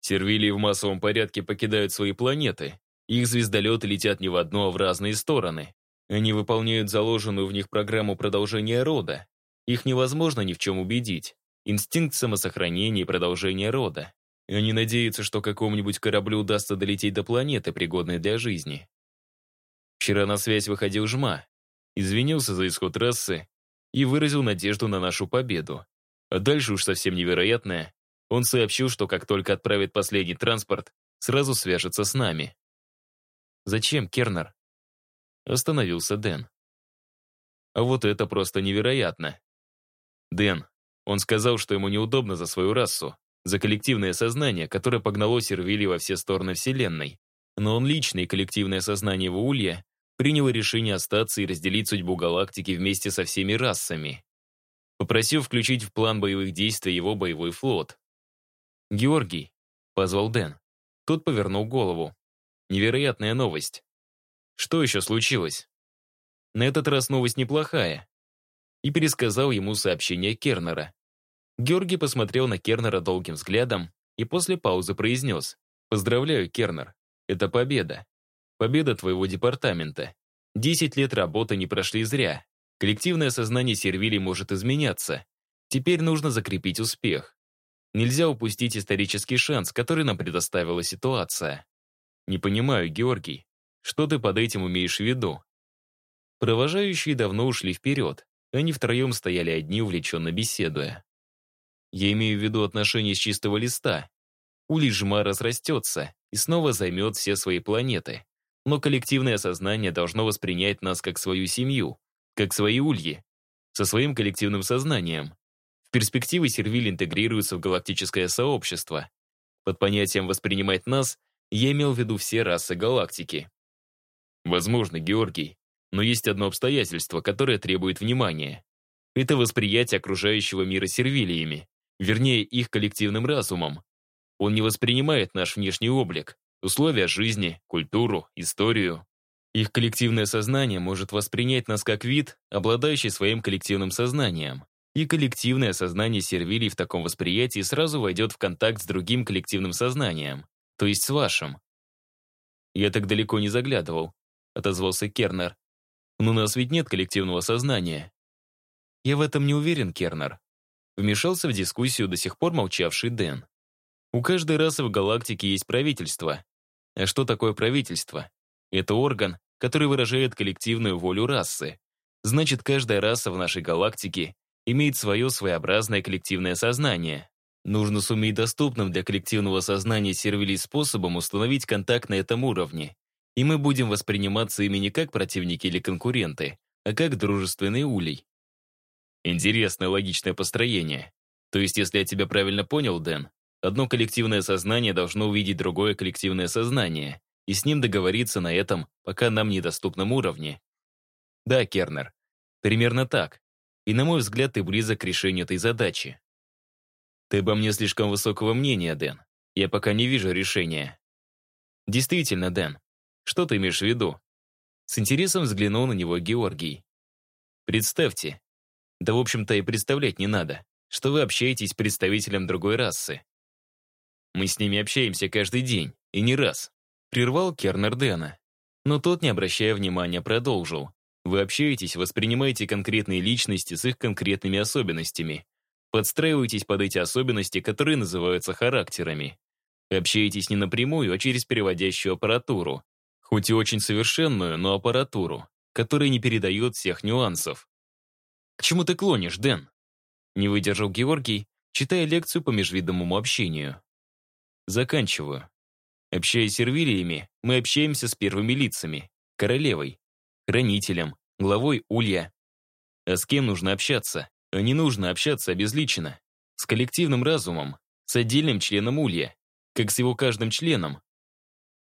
Сервилии в массовом порядке покидают свои планеты. Их звездолеты летят не в одну, а в разные стороны. Они выполняют заложенную в них программу продолжения рода. Их невозможно ни в чем убедить. Инстинкт самосохранения и продолжения рода. Они надеются, что какому-нибудь кораблю удастся долететь до планеты, пригодной для жизни. Вчера на связь выходил Жма, извинился за исход трассы и выразил надежду на нашу победу. А дальше уж совсем невероятное. Он сообщил, что как только отправит последний транспорт, сразу свяжется с нами. «Зачем, Кернер?» Остановился Дэн. А вот это просто невероятно. Дэн, он сказал, что ему неудобно за свою расу, за коллективное сознание, которое погнало Сервили во все стороны Вселенной. Но он лично и коллективное сознание Ваулья принял решение остаться и разделить судьбу галактики вместе со всеми расами. Попросил включить в план боевых действий его боевой флот. «Георгий», — позвал Дэн. Тот повернул голову. Невероятная новость. Что еще случилось? На этот раз новость неплохая. И пересказал ему сообщение Кернера. Георгий посмотрел на Кернера долгим взглядом и после паузы произнес «Поздравляю, Кернер, это победа. Победа твоего департамента. Десять лет работы не прошли зря. Коллективное сознание Сервили может изменяться. Теперь нужно закрепить успех. Нельзя упустить исторический шанс, который нам предоставила ситуация. Не понимаю, Георгий, что ты под этим имеешь в виду? Провожающие давно ушли вперед. Они втроем стояли одни, увлеченно беседуя. Я имею в виду отношения с чистого листа. Улей жма разрастется и снова займет все свои планеты. Но коллективное сознание должно воспринять нас как свою семью, как свои ульи, со своим коллективным сознанием. В перспективе Сервиль интегрируется в галактическое сообщество. Под понятием «воспринимать нас» я имел в виду все расы галактики. Возможно, Георгий, но есть одно обстоятельство, которое требует внимания. Это восприятие окружающего мира сервилиями вернее их коллективным разумом. Он не воспринимает наш внешний облик, условия жизни, культуру, историю. Их коллективное сознание может воспринять нас как вид, обладающий своим коллективным сознанием. И коллективное сознание сервилий в таком восприятии сразу войдет в контакт с другим коллективным сознанием, то есть с вашим. Я так далеко не заглядывал. отозвался Кернер. «Но у нас ведь нет коллективного сознания». «Я в этом не уверен, Кернер», вмешался в дискуссию до сих пор молчавший Дэн. У каждой расы в галактике есть правительство. А что такое правительство? Это орган, который выражает коллективную волю расы. Значит, каждая раса в нашей галактике имеет свое своеобразное коллективное сознание. Нужно суметь доступным для коллективного сознания сервилей способом установить контакт на этом уровне. И мы будем восприниматься ими не как противники или конкуренты, а как дружественный улей. Интересное логичное построение. То есть, если я тебя правильно понял, Дэн, одно коллективное сознание должно увидеть другое коллективное сознание и с ним договориться на этом пока нам недоступном уровне. Да, Кернер, примерно так. И, на мой взгляд, ты близок к решению этой задачи. Ты обо мне слишком высокого мнения, Дэн. Я пока не вижу решения. Действительно, Дэн. Что ты имеешь в виду? С интересом взглянул на него Георгий. Представьте. Да, в общем-то, и представлять не надо, что вы общаетесь с представителем другой расы. Мы с ними общаемся каждый день, и не раз. Прервал Кернер Дэна. Но тот, не обращая внимания, продолжил. Вы общаетесь, воспринимаете конкретные личности с их конкретными особенностями. Подстраиваетесь под эти особенности, которые называются характерами. Общаетесь не напрямую, а через переводящую аппаратуру. Хоть и очень совершенную, но аппаратуру, которая не передает всех нюансов. «К чему ты клонишь, Дэн?» Не выдержал Георгий, читая лекцию по межвидовому общению. Заканчиваю. Общаясь с сервилиями, мы общаемся с первыми лицами, королевой, хранителем, главой улья. А с кем нужно общаться? А не нужно общаться обезличенно. С коллективным разумом, с отдельным членом улья, как с его каждым членом.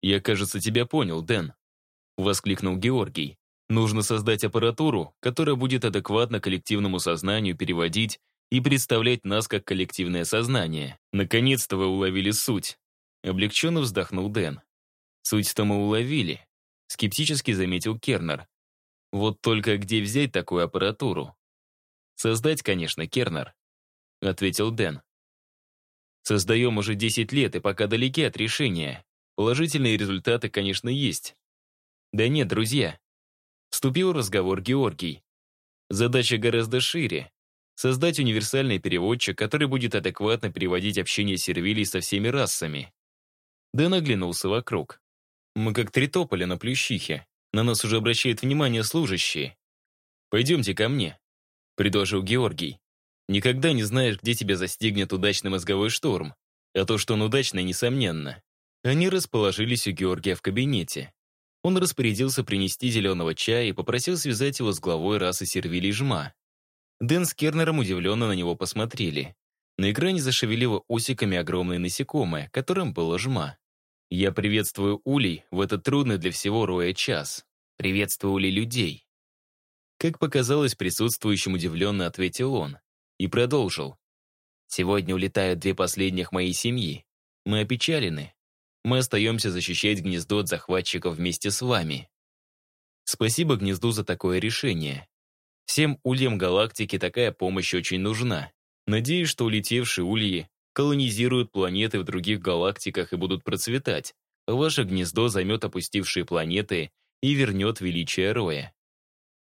«Я, кажется, тебя понял, Дэн», — воскликнул Георгий. «Нужно создать аппаратуру, которая будет адекватно коллективному сознанию переводить и представлять нас как коллективное сознание. Наконец-то вы уловили суть». Облегченно вздохнул Дэн. «Суть-то мы уловили. Скептически заметил Кернер. Вот только где взять такую аппаратуру? Создать, конечно, Кернер, ответил Дэн. Создаем уже 10 лет и пока далеки от решения. Положительные результаты, конечно, есть. Да нет, друзья. Вступил в разговор Георгий. Задача гораздо шире. Создать универсальный переводчик, который будет адекватно переводить общение сервилей со всеми расами. Дэн оглянулся вокруг. Мы как три тополя на плющихе. На нас уже обращают внимание служащие. «Пойдемте ко мне», — предложил Георгий. «Никогда не знаешь, где тебя застигнет удачный мозговой шторм. А то, что он удачный, несомненно». Они расположились у Георгия в кабинете. Он распорядился принести зеленого чая и попросил связать его с главой расы сервилий жма. Дэн с Кернером удивленно на него посмотрели. На экране зашевелило усиками огромное насекомое, которым было жма. Я приветствую улей в этот трудный для всего роя час. Приветствую улей людей. Как показалось присутствующим, удивленно ответил он. И продолжил. Сегодня улетают две последних моей семьи. Мы опечалены. Мы остаемся защищать гнездо от захватчиков вместе с вами. Спасибо гнезду за такое решение. Всем ульям галактики такая помощь очень нужна. Надеюсь, что улетевшие ульи колонизируют планеты в других галактиках и будут процветать. Ваше гнездо займет опустившие планеты и вернет величие Роя.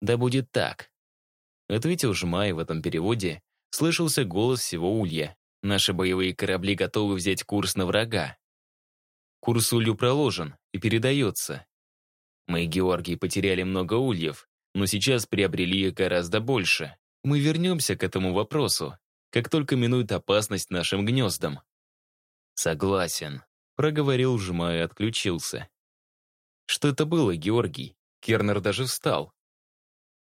«Да будет так», — ответил Жмай в этом переводе. Слышался голос всего Улья. «Наши боевые корабли готовы взять курс на врага». Курс Улью проложен и передается. Мы, Георгий, потеряли много ульев, но сейчас приобрели гораздо больше. Мы вернемся к этому вопросу, как только минует опасность нашим гнездам. Согласен, проговорил, сжимая и отключился. Что это было, Георгий? Кернер даже встал.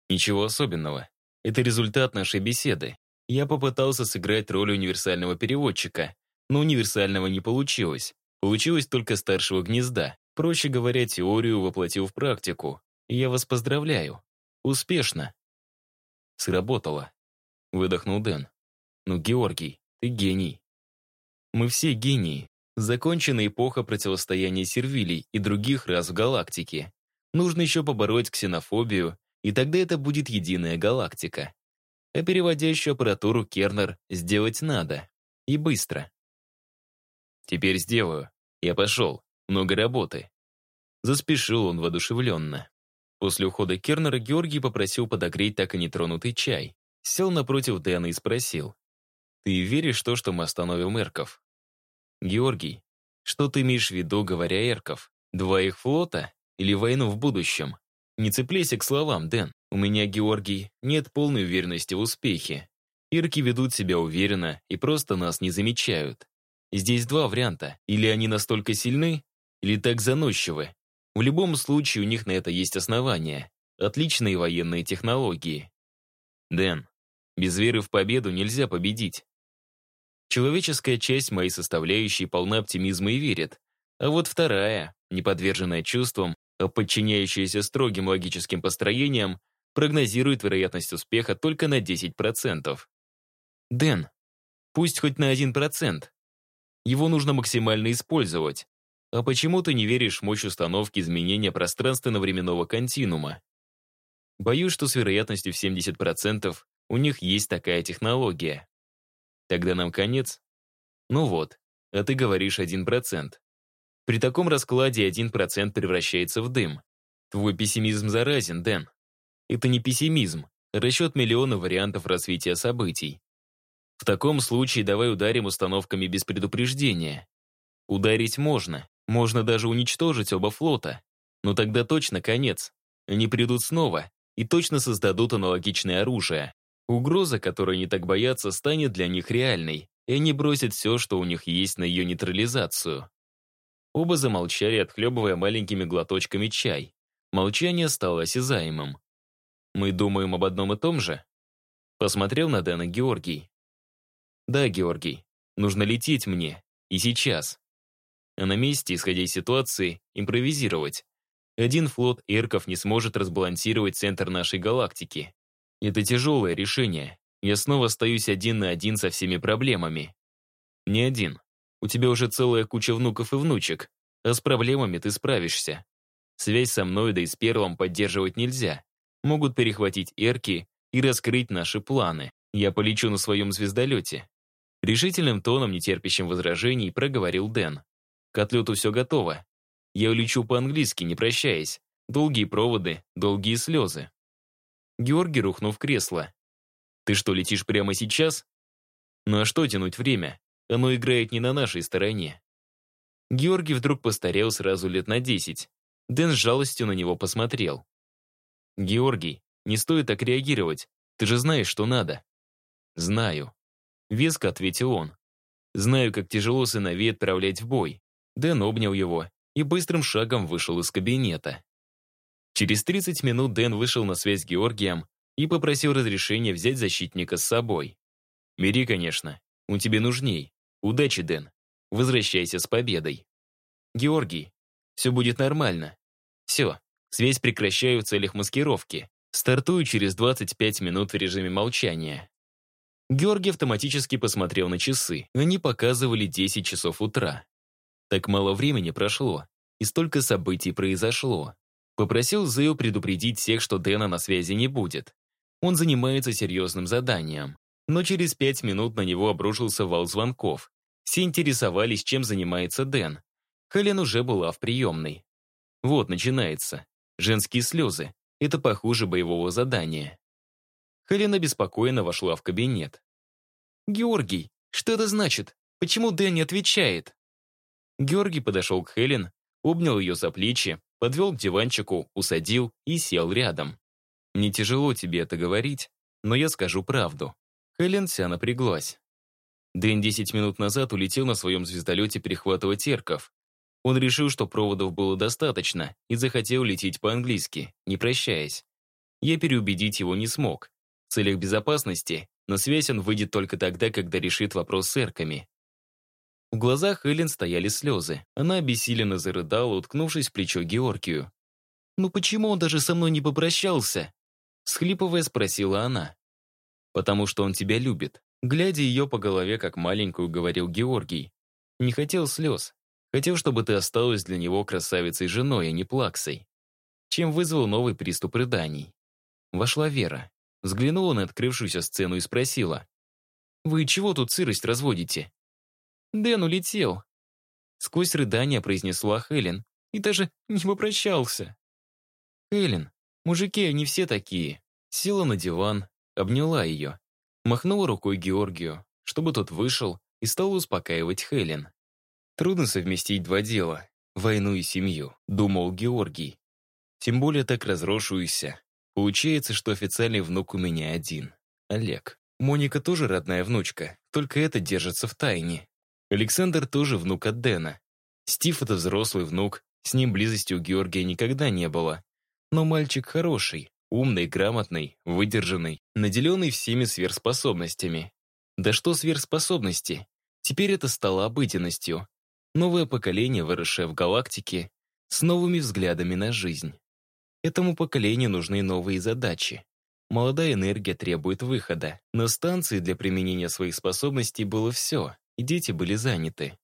Ничего особенного. Это результат нашей беседы. Я попытался сыграть роль универсального переводчика, но универсального не получилось. Получилось только старшего гнезда. Проще говоря, теорию воплотил в практику. Я вас поздравляю. Успешно. Сработало. Выдохнул Дэн. Ну, Георгий, ты гений. Мы все гении. Закончена эпоха противостояния сервилей и других рас в галактике. Нужно еще побороть ксенофобию, и тогда это будет единая галактика. А переводящую аппаратуру Кернер сделать надо. И быстро. Теперь сделаю. Я пошел. Много работы. Заспешил он воодушевленно. После ухода Кернера Георгий попросил подогреть так и нетронутый чай. Сел напротив Дэна и спросил. «Ты веришь то, что мы остановим Эрков?» «Георгий, что ты имеешь в виду, говоря Эрков? Два их флота или войну в будущем?» «Не цепляйся к словам, Дэн. У меня, Георгий, нет полной уверенности в успехе. Ирки ведут себя уверенно и просто нас не замечают. Здесь два варианта. Или они настолько сильны, или так заносчивы. В любом случае у них на это есть основания. Отличные военные технологии. Дэн, без веры в победу нельзя победить. Человеческая часть моей составляющей полна оптимизма и верит. А вот вторая, не подверженная чувствам, а подчиняющаяся строгим логическим построениям, прогнозирует вероятность успеха только на 10%. Дэн, пусть хоть на 1%. Его нужно максимально использовать. А почему ты не веришь в мощь установки изменения пространственно-временного континуума? Боюсь, что с вероятностью в 70% у них есть такая технология. Тогда нам конец? Ну вот, а ты говоришь 1%. При таком раскладе 1% превращается в дым. Твой пессимизм заразен, Дэн. Это не пессимизм, а расчет миллиона вариантов развития событий. В таком случае давай ударим установками без предупреждения. Ударить можно, можно даже уничтожить оба флота. Но тогда точно конец. Они придут снова и точно создадут аналогичное оружие. Угроза, которой они так боятся, станет для них реальной, и они бросят все, что у них есть на ее нейтрализацию. Оба замолчали, отхлебывая маленькими глоточками чай. Молчание стало осязаемым. «Мы думаем об одном и том же?» Посмотрел на Дэна Георгий. «Да, Георгий, нужно лететь мне. И сейчас. А на месте, исходя из ситуации, импровизировать. Один флот эрков не сможет разбалансировать центр нашей галактики. Это тяжелое решение. Я снова остаюсь один на один со всеми проблемами. Не один. У тебя уже целая куча внуков и внучек, а с проблемами ты справишься. Связь со мной да и с Перлом поддерживать нельзя. Могут перехватить эрки и раскрыть наши планы. Я полечу на своем звездолете. Решительным тоном, не терпящим возражений, проговорил Дэн. К отлету все готово. Я улечу по-английски, не прощаясь. Долгие проводы, долгие слезы. Георгий рухнул в кресло. Ты что, летишь прямо сейчас? Ну а что тянуть время? Оно играет не на нашей стороне. Георгий вдруг постарел сразу лет на десять. Дэн с жалостью на него посмотрел. «Георгий, не стоит так реагировать. Ты же знаешь, что надо». «Знаю». Веско ответил он. «Знаю, как тяжело сыновей отправлять в бой». Дэн обнял его и быстрым шагом вышел из кабинета. Через 30 минут Дэн вышел на связь с Георгием и попросил разрешения взять защитника с собой. «Бери, конечно. Он тебе нужней. Удачи, Дэн. Возвращайся с победой. Георгий, все будет нормально. Все, связь прекращаю в целях маскировки. Стартую через 25 минут в режиме молчания. Георгий автоматически посмотрел на часы. Они показывали 10 часов утра. Так мало времени прошло, и столько событий произошло. Попросил Зео предупредить всех, что Дэна на связи не будет. Он занимается серьезным заданием. Но через пять минут на него обрушился вал звонков. Все интересовались, чем занимается Дэн. Хелен уже была в приемной. Вот начинается. Женские слезы. Это похуже боевого задания. Хелен обеспокоенно вошла в кабинет. «Георгий, что это значит? Почему Дэн не отвечает?» Георгий подошел к Хелен, обнял ее за плечи, подвел к диванчику, усадил и сел рядом. «Не тяжело тебе это говорить, но я скажу правду. Хелен вся напряглась. Дэн 10 минут назад улетел на своем звездолете перехватывать терков. Он решил, что проводов было достаточно, и захотел лететь по-английски, не прощаясь. Я переубедить его не смог. В целях безопасности на связь он выйдет только тогда, когда решит вопрос с эрками. В глазах Эллен стояли слезы. Она обессиленно зарыдала, уткнувшись в плечо Георгию. «Ну почему он даже со мной не попрощался?» Схлипывая, спросила она потому что он тебя любит. Глядя ее по голове, как маленькую, говорил Георгий. Не хотел слез. Хотел, чтобы ты осталась для него красавицей женой, а не плаксой. Чем вызвал новый приступ рыданий. Вошла Вера. Взглянула на открывшуюся сцену и спросила. «Вы чего тут сырость разводите?» «Дэн улетел». Сквозь рыдания произнесла Хелен и даже не попрощался. Эллен, мужики, они все такие. Села на диван, обняла ее. Махнула рукой Георгию, чтобы тот вышел и стал успокаивать Хелен. Трудно совместить два дела — войну и семью, думал Георгий. Тем более так разросшуюся. Получается, что официальный внук у меня один — Олег. Моника тоже родная внучка, только это держится в тайне. Александр тоже внук от Дэна. Стив — это взрослый внук, с ним близости у Георгия никогда не было. Но мальчик хороший, умный, грамотный, выдержанный, наделенный всеми сверхспособностями. Да что сверхспособности? Теперь это стало обыденностью. Новое поколение, выросшее в галактике, с новыми взглядами на жизнь. Этому поколению нужны новые задачи. Молодая энергия требует выхода. На станции для применения своих способностей было все, и дети были заняты.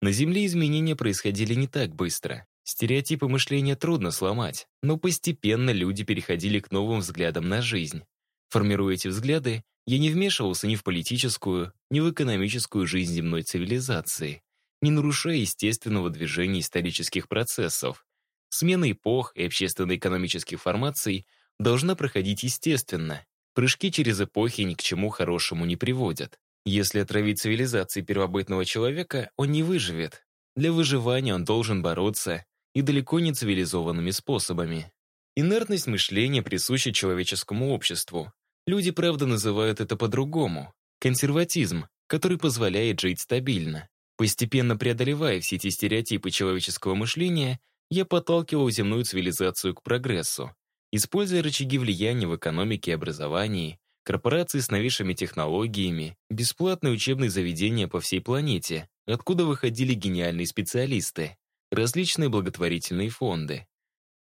На Земле изменения происходили не так быстро. Стереотипы мышления трудно сломать, но постепенно люди переходили к новым взглядам на жизнь. Формируя эти взгляды, я не вмешивался ни в политическую, ни в экономическую жизнь земной цивилизации, не нарушая естественного движения исторических процессов. Смена эпох и общественно-экономических формаций должна проходить естественно. Прыжки через эпохи ни к чему хорошему не приводят. Если отравить цивилизации первобытного человека, он не выживет. Для выживания он должен бороться и далеко не цивилизованными способами. Инертность мышления присуща человеческому обществу. Люди, правда, называют это по-другому. Консерватизм, который позволяет жить стабильно. Постепенно преодолевая все эти стереотипы человеческого мышления, я подталкивал земную цивилизацию к прогрессу. Используя рычаги влияния в экономике и образовании, корпорации с новейшими технологиями, бесплатные учебные заведения по всей планете, откуда выходили гениальные специалисты, различные благотворительные фонды.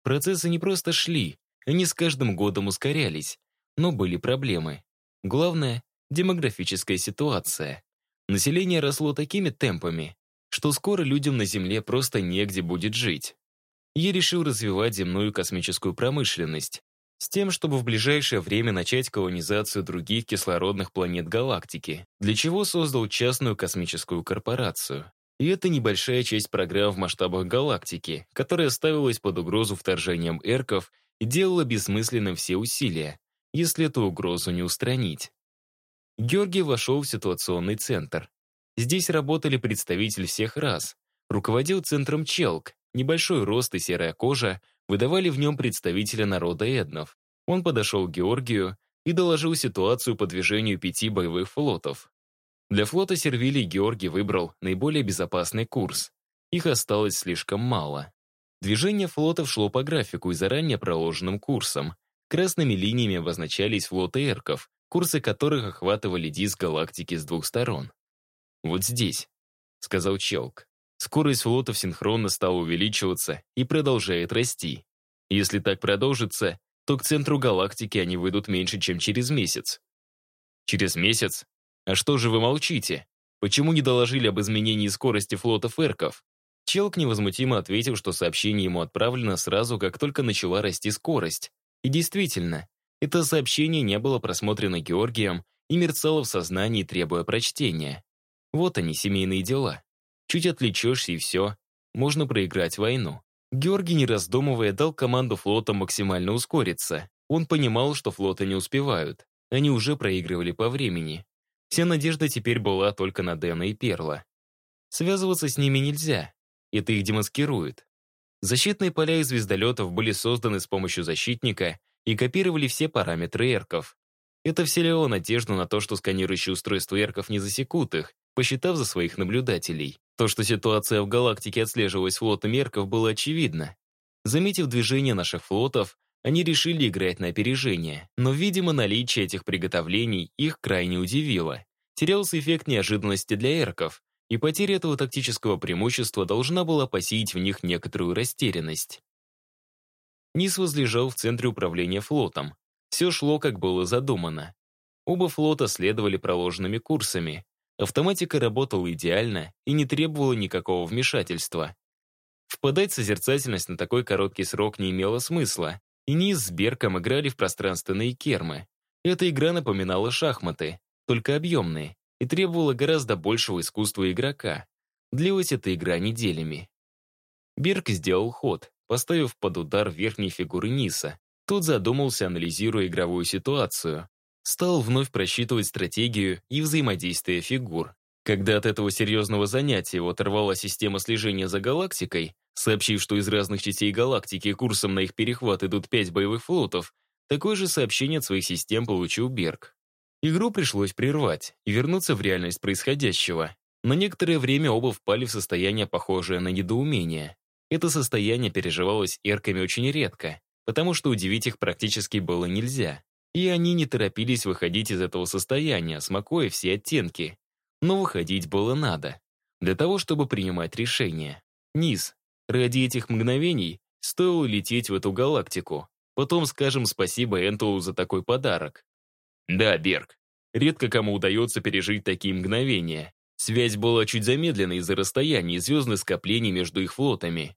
Процессы не просто шли, они с каждым годом ускорялись, но были проблемы. Главное — демографическая ситуация. Население росло такими темпами, что скоро людям на Земле просто негде будет жить я решил развивать земную космическую промышленность с тем, чтобы в ближайшее время начать колонизацию других кислородных планет галактики, для чего создал частную космическую корпорацию. И это небольшая часть программ в масштабах галактики, которая ставилась под угрозу вторжением эрков и делала бессмысленным все усилия, если эту угрозу не устранить. Георгий вошел в ситуационный центр. Здесь работали представители всех рас. Руководил центром Челк, Небольшой рост и серая кожа выдавали в нем представителя народа Эднов. Он подошел к Георгию и доложил ситуацию по движению пяти боевых флотов. Для флота Сервилий Георгий выбрал наиболее безопасный курс. Их осталось слишком мало. Движение флотов шло по графику и заранее проложенным курсом. Красными линиями обозначались флоты эрков, курсы которых охватывали диск галактики с двух сторон. «Вот здесь», — сказал Челк. Скорость флотов синхронно стала увеличиваться и продолжает расти. Если так продолжится, то к центру галактики они выйдут меньше, чем через месяц. Через месяц? А что же вы молчите? Почему не доложили об изменении скорости флотов эрков? Челк невозмутимо ответил, что сообщение ему отправлено сразу, как только начала расти скорость. И действительно, это сообщение не было просмотрено Георгием и мерцало в сознании, требуя прочтения. Вот они, семейные дела. Чуть отвлечешься и все. Можно проиграть войну. Георгий, не раздумывая, дал команду флота максимально ускориться. Он понимал, что флоты не успевают. Они уже проигрывали по времени. Вся надежда теперь была только на Дэна и Перла. Связываться с ними нельзя. Это их демаскирует. Защитные поля из звездолетов были созданы с помощью защитника и копировали все параметры эрков. Это вселило надежду на то, что сканирующие устройства эрков не засекут их, посчитав за своих наблюдателей. То, что ситуация в галактике отслеживалась флотом Мерков, было очевидно. Заметив движение наших флотов, они решили играть на опережение, но, видимо, наличие этих приготовлений их крайне удивило. Терялся эффект неожиданности для эрков, и потеря этого тактического преимущества должна была посеять в них некоторую растерянность. Низ возлежал в центре управления флотом. Все шло, как было задумано. Оба флота следовали проложенными курсами, Автоматика работала идеально и не требовала никакого вмешательства. Впадать в созерцательность на такой короткий срок не имело смысла, и Низ с Берком играли в пространственные кермы. Эта игра напоминала шахматы, только объемные, и требовала гораздо большего искусства игрока. Длилась эта игра неделями. Берг сделал ход, поставив под удар верхней фигуры Ниса. Тот задумался, анализируя игровую ситуацию. Стал вновь просчитывать стратегию и взаимодействие фигур. Когда от этого серьезного занятия его оторвала система слежения за галактикой, сообщив, что из разных частей галактики курсом на их перехват идут пять боевых флотов, такое же сообщение от своих систем получил Берг. Игру пришлось прервать и вернуться в реальность происходящего. На некоторое время оба впали в состояние, похожее на недоумение. Это состояние переживалось эрками очень редко, потому что удивить их практически было нельзя. И они не торопились выходить из этого состояния, смакуя все оттенки. Но выходить было надо. Для того, чтобы принимать решения. Низ. Ради этих мгновений стоило лететь в эту галактику. Потом скажем спасибо Энтулу за такой подарок. Да, Берг. Редко кому удается пережить такие мгновения. Связь была чуть замедлена из-за расстояния и звездных скоплений между их флотами.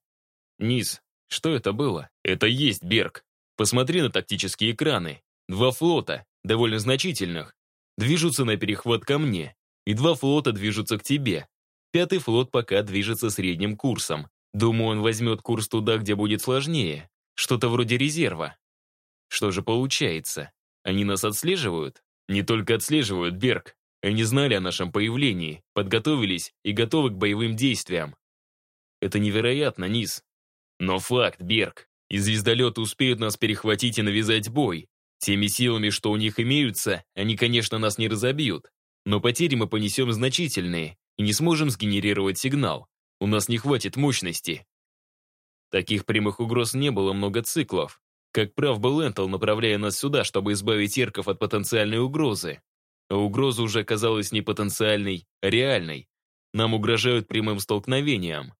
Низ, что это было? Это есть Берг. Посмотри на тактические экраны. Два флота, довольно значительных, движутся на перехват ко мне, и два флота движутся к тебе. Пятый флот пока движется средним курсом. Думаю, он возьмет курс туда, где будет сложнее. Что-то вроде резерва. Что же получается? Они нас отслеживают? Не только отслеживают, Берг. Они знали о нашем появлении, подготовились и готовы к боевым действиям. Это невероятно, Низ. Но факт, Берг. И звездолеты успеют нас перехватить и навязать бой. Теми силами, что у них имеются, они, конечно, нас не разобьют. Но потери мы понесем значительные и не сможем сгенерировать сигнал. У нас не хватит мощности. Таких прямых угроз не было много циклов. Как прав был Энтл, направляя нас сюда, чтобы избавить Эрков от потенциальной угрозы. А угроза уже оказалась не потенциальной, а реальной. Нам угрожают прямым столкновением.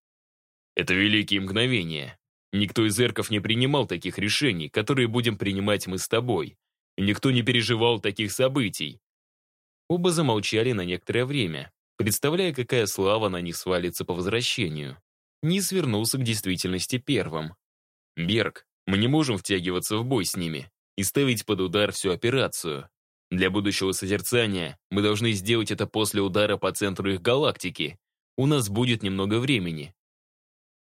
Это великие мгновения. Никто из эрков не принимал таких решений, которые будем принимать мы с тобой. Никто не переживал таких событий. Оба замолчали на некоторое время, представляя, какая слава на них свалится по возвращению. Низ вернулся к действительности первым. «Берг, мы не можем втягиваться в бой с ними и ставить под удар всю операцию. Для будущего созерцания мы должны сделать это после удара по центру их галактики. У нас будет немного времени.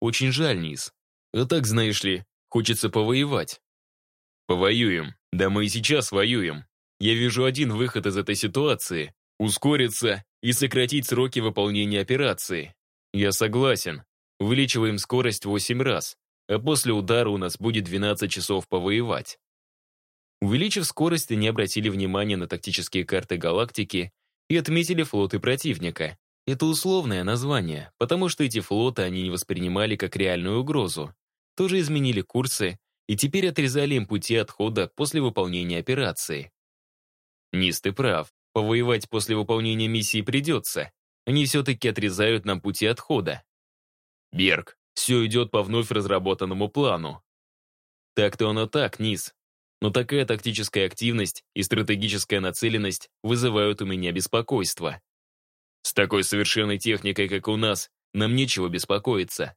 Очень жаль, Низ. А так, знаешь ли, хочется повоевать. Повоюем. Да мы и сейчас воюем. Я вижу один выход из этой ситуации. Ускориться и сократить сроки выполнения операции. Я согласен. Увеличиваем скорость 8 раз, а после удара у нас будет 12 часов повоевать. Увеличив скорость, они обратили внимание на тактические карты галактики и отметили флоты противника. Это условное название, потому что эти флоты они не воспринимали как реальную угрозу. Тоже изменили курсы и теперь отрезали им пути отхода после выполнения операции. Низ, ты прав. Повоевать после выполнения миссии придется. Они все-таки отрезают нам пути отхода. Берг, все идет по вновь разработанному плану. Так-то оно так, Низ. Но такая тактическая активность и стратегическая нацеленность вызывают у меня беспокойство. С такой совершенной техникой, как у нас, нам нечего беспокоиться.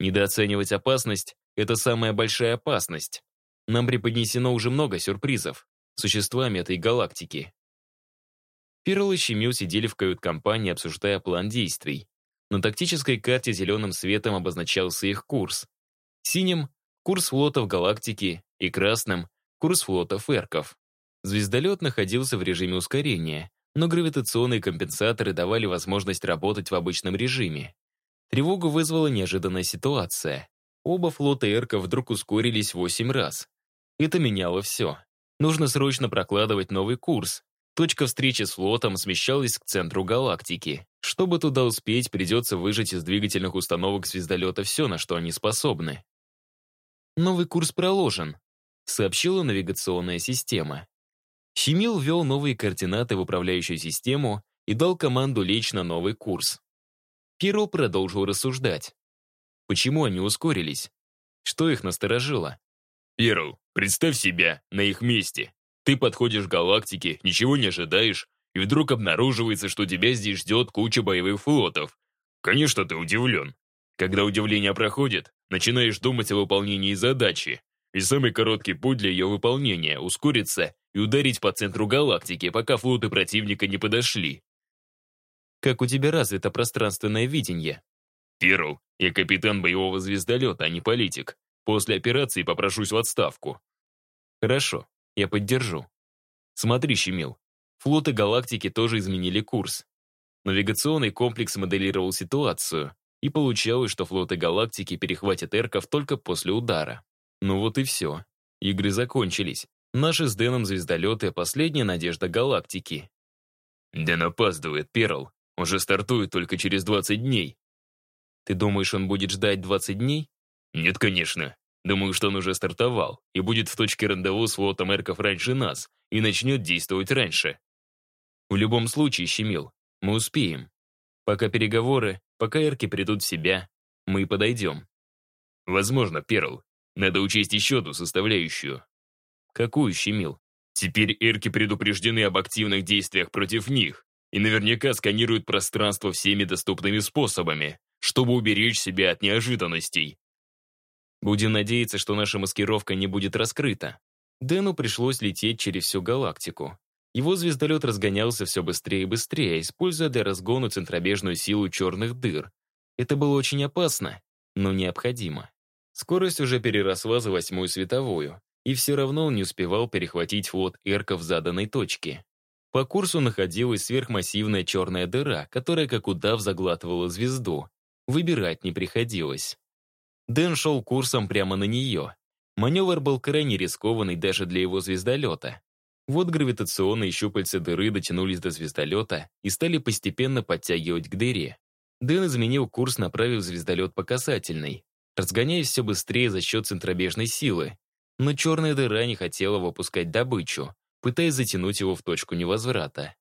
Недооценивать опасность — это самая большая опасность. Нам преподнесено уже много сюрпризов существами этой галактики. Перл и Щемил сидели в кают-компании, обсуждая план действий. На тактической карте зеленым светом обозначался их курс. Синим — курс флотов галактики и красным — курс флотов эрков. Звездолет находился в режиме ускорения, но гравитационные компенсаторы давали возможность работать в обычном режиме. Тревогу вызвала неожиданная ситуация. Оба флота эрков вдруг ускорились восемь раз. Это меняло все. Нужно срочно прокладывать новый курс. Точка встречи с флотом смещалась к центру галактики. Чтобы туда успеть, придется выжать из двигательных установок звездолета все, на что они способны. Новый курс проложен, сообщила навигационная система. Щемил ввел новые координаты в управляющую систему и дал команду лечь на новый курс. Перл продолжил рассуждать. Почему они ускорились? Что их насторожило? «Перл, представь себя на их месте. Ты подходишь к галактике, ничего не ожидаешь, и вдруг обнаруживается, что тебя здесь ждет куча боевых флотов. Конечно, ты удивлен. Когда удивление проходит, начинаешь думать о выполнении задачи. И самый короткий путь для ее выполнения — ускориться и ударить по центру галактики, пока флоты противника не подошли. Как у тебя развито пространственное видение? «Перл, я капитан боевого звездолета, а не политик. После операции попрошусь в отставку». «Хорошо, я поддержу. Смотри, Щемил, флоты галактики тоже изменили курс. Навигационный комплекс моделировал ситуацию, и получалось, что флоты галактики перехватят эрков только после удара. Ну вот и все. Игры закончились. Наши с Дэном звездолеты — последняя надежда галактики. Дэн опаздывает, Перл. Уже стартует только через 20 дней. Ты думаешь, он будет ждать 20 дней? Нет, конечно. Думаю, что он уже стартовал и будет в точке рандеву с флотом эрков раньше нас и начнет действовать раньше. В любом случае, Щемил, мы успеем. Пока переговоры, пока эрки придут в себя, мы подойдем. Возможно, Перл. Надо учесть еще одну составляющую. Какую, Щемил? Теперь эрки предупреждены об активных действиях против них и наверняка сканируют пространство всеми доступными способами, чтобы уберечь себя от неожиданностей. Будем надеяться, что наша маскировка не будет раскрыта. Дэну пришлось лететь через всю галактику. Его звездолет разгонялся все быстрее и быстрее, используя для разгона центробежную силу черных дыр. Это было очень опасно, но необходимо. Скорость уже переросла за восьмую световую, и все равно он не успевал перехватить флот Эрка в заданной точке. По курсу находилась сверхмассивная черная дыра, которая как удав заглатывала звезду. Выбирать не приходилось. Дэн шел курсом прямо на нее. Маневр был крайне рискованный даже для его звездолета. Вот гравитационные щупальца дыры дотянулись до звездолета и стали постепенно подтягивать к дыре. Дэн изменил курс, направив звездолет по касательной, разгоняясь все быстрее за счет центробежной силы. Но черная дыра не хотела выпускать добычу, пытаясь затянуть его в точку невозврата.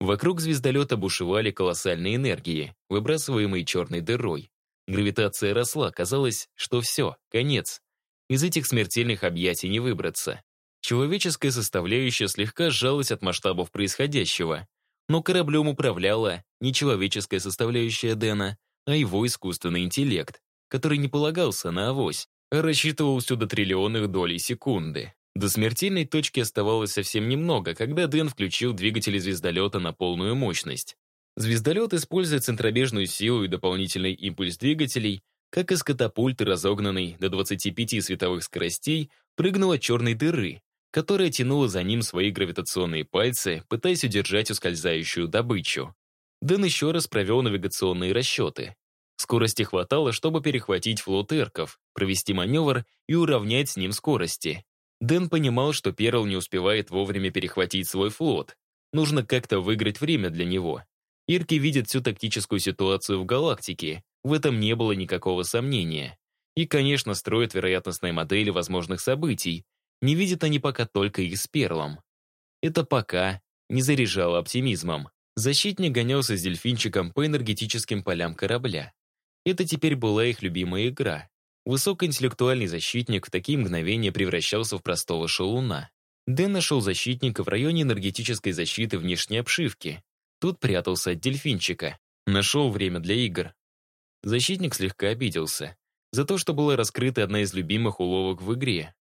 Вокруг звездолета бушевали колоссальные энергии, выбрасываемые черной дырой. Гравитация росла, казалось, что все, конец. Из этих смертельных объятий не выбраться. Человеческая составляющая слегка сжалась от масштабов происходящего, но кораблем управляла не человеческая составляющая Дэна, а его искусственный интеллект, который не полагался на авось, а рассчитывал до триллионных долей секунды. До смертельной точки оставалось совсем немного, когда Дэн включил двигатели звездолета на полную мощность. Звездолет, используя центробежную силу и дополнительный импульс двигателей, как из катапульты, разогнанной до 25 световых скоростей, прыгнул от черной дыры, которая тянула за ним свои гравитационные пальцы, пытаясь удержать ускользающую добычу. Дэн еще раз провел навигационные расчеты. Скорости хватало, чтобы перехватить флот эрков, провести маневр и уравнять с ним скорости. Дэн понимал, что Перл не успевает вовремя перехватить свой флот. Нужно как-то выиграть время для него. Ирки видят всю тактическую ситуацию в галактике, в этом не было никакого сомнения. И, конечно, строят вероятностные модели возможных событий. Не видят они пока только их с Перлом. Это пока не заряжало оптимизмом. Защитник гонялся с дельфинчиком по энергетическим полям корабля. Это теперь была их любимая игра. Высокоинтеллектуальный защитник в такие мгновения превращался в простого шалуна. Дэн нашел защитника в районе энергетической защиты внешней обшивки, Тут прятался от дельфинчика. Нашел время для игр. Защитник слегка обиделся. За то, что была раскрыта одна из любимых уловок в игре.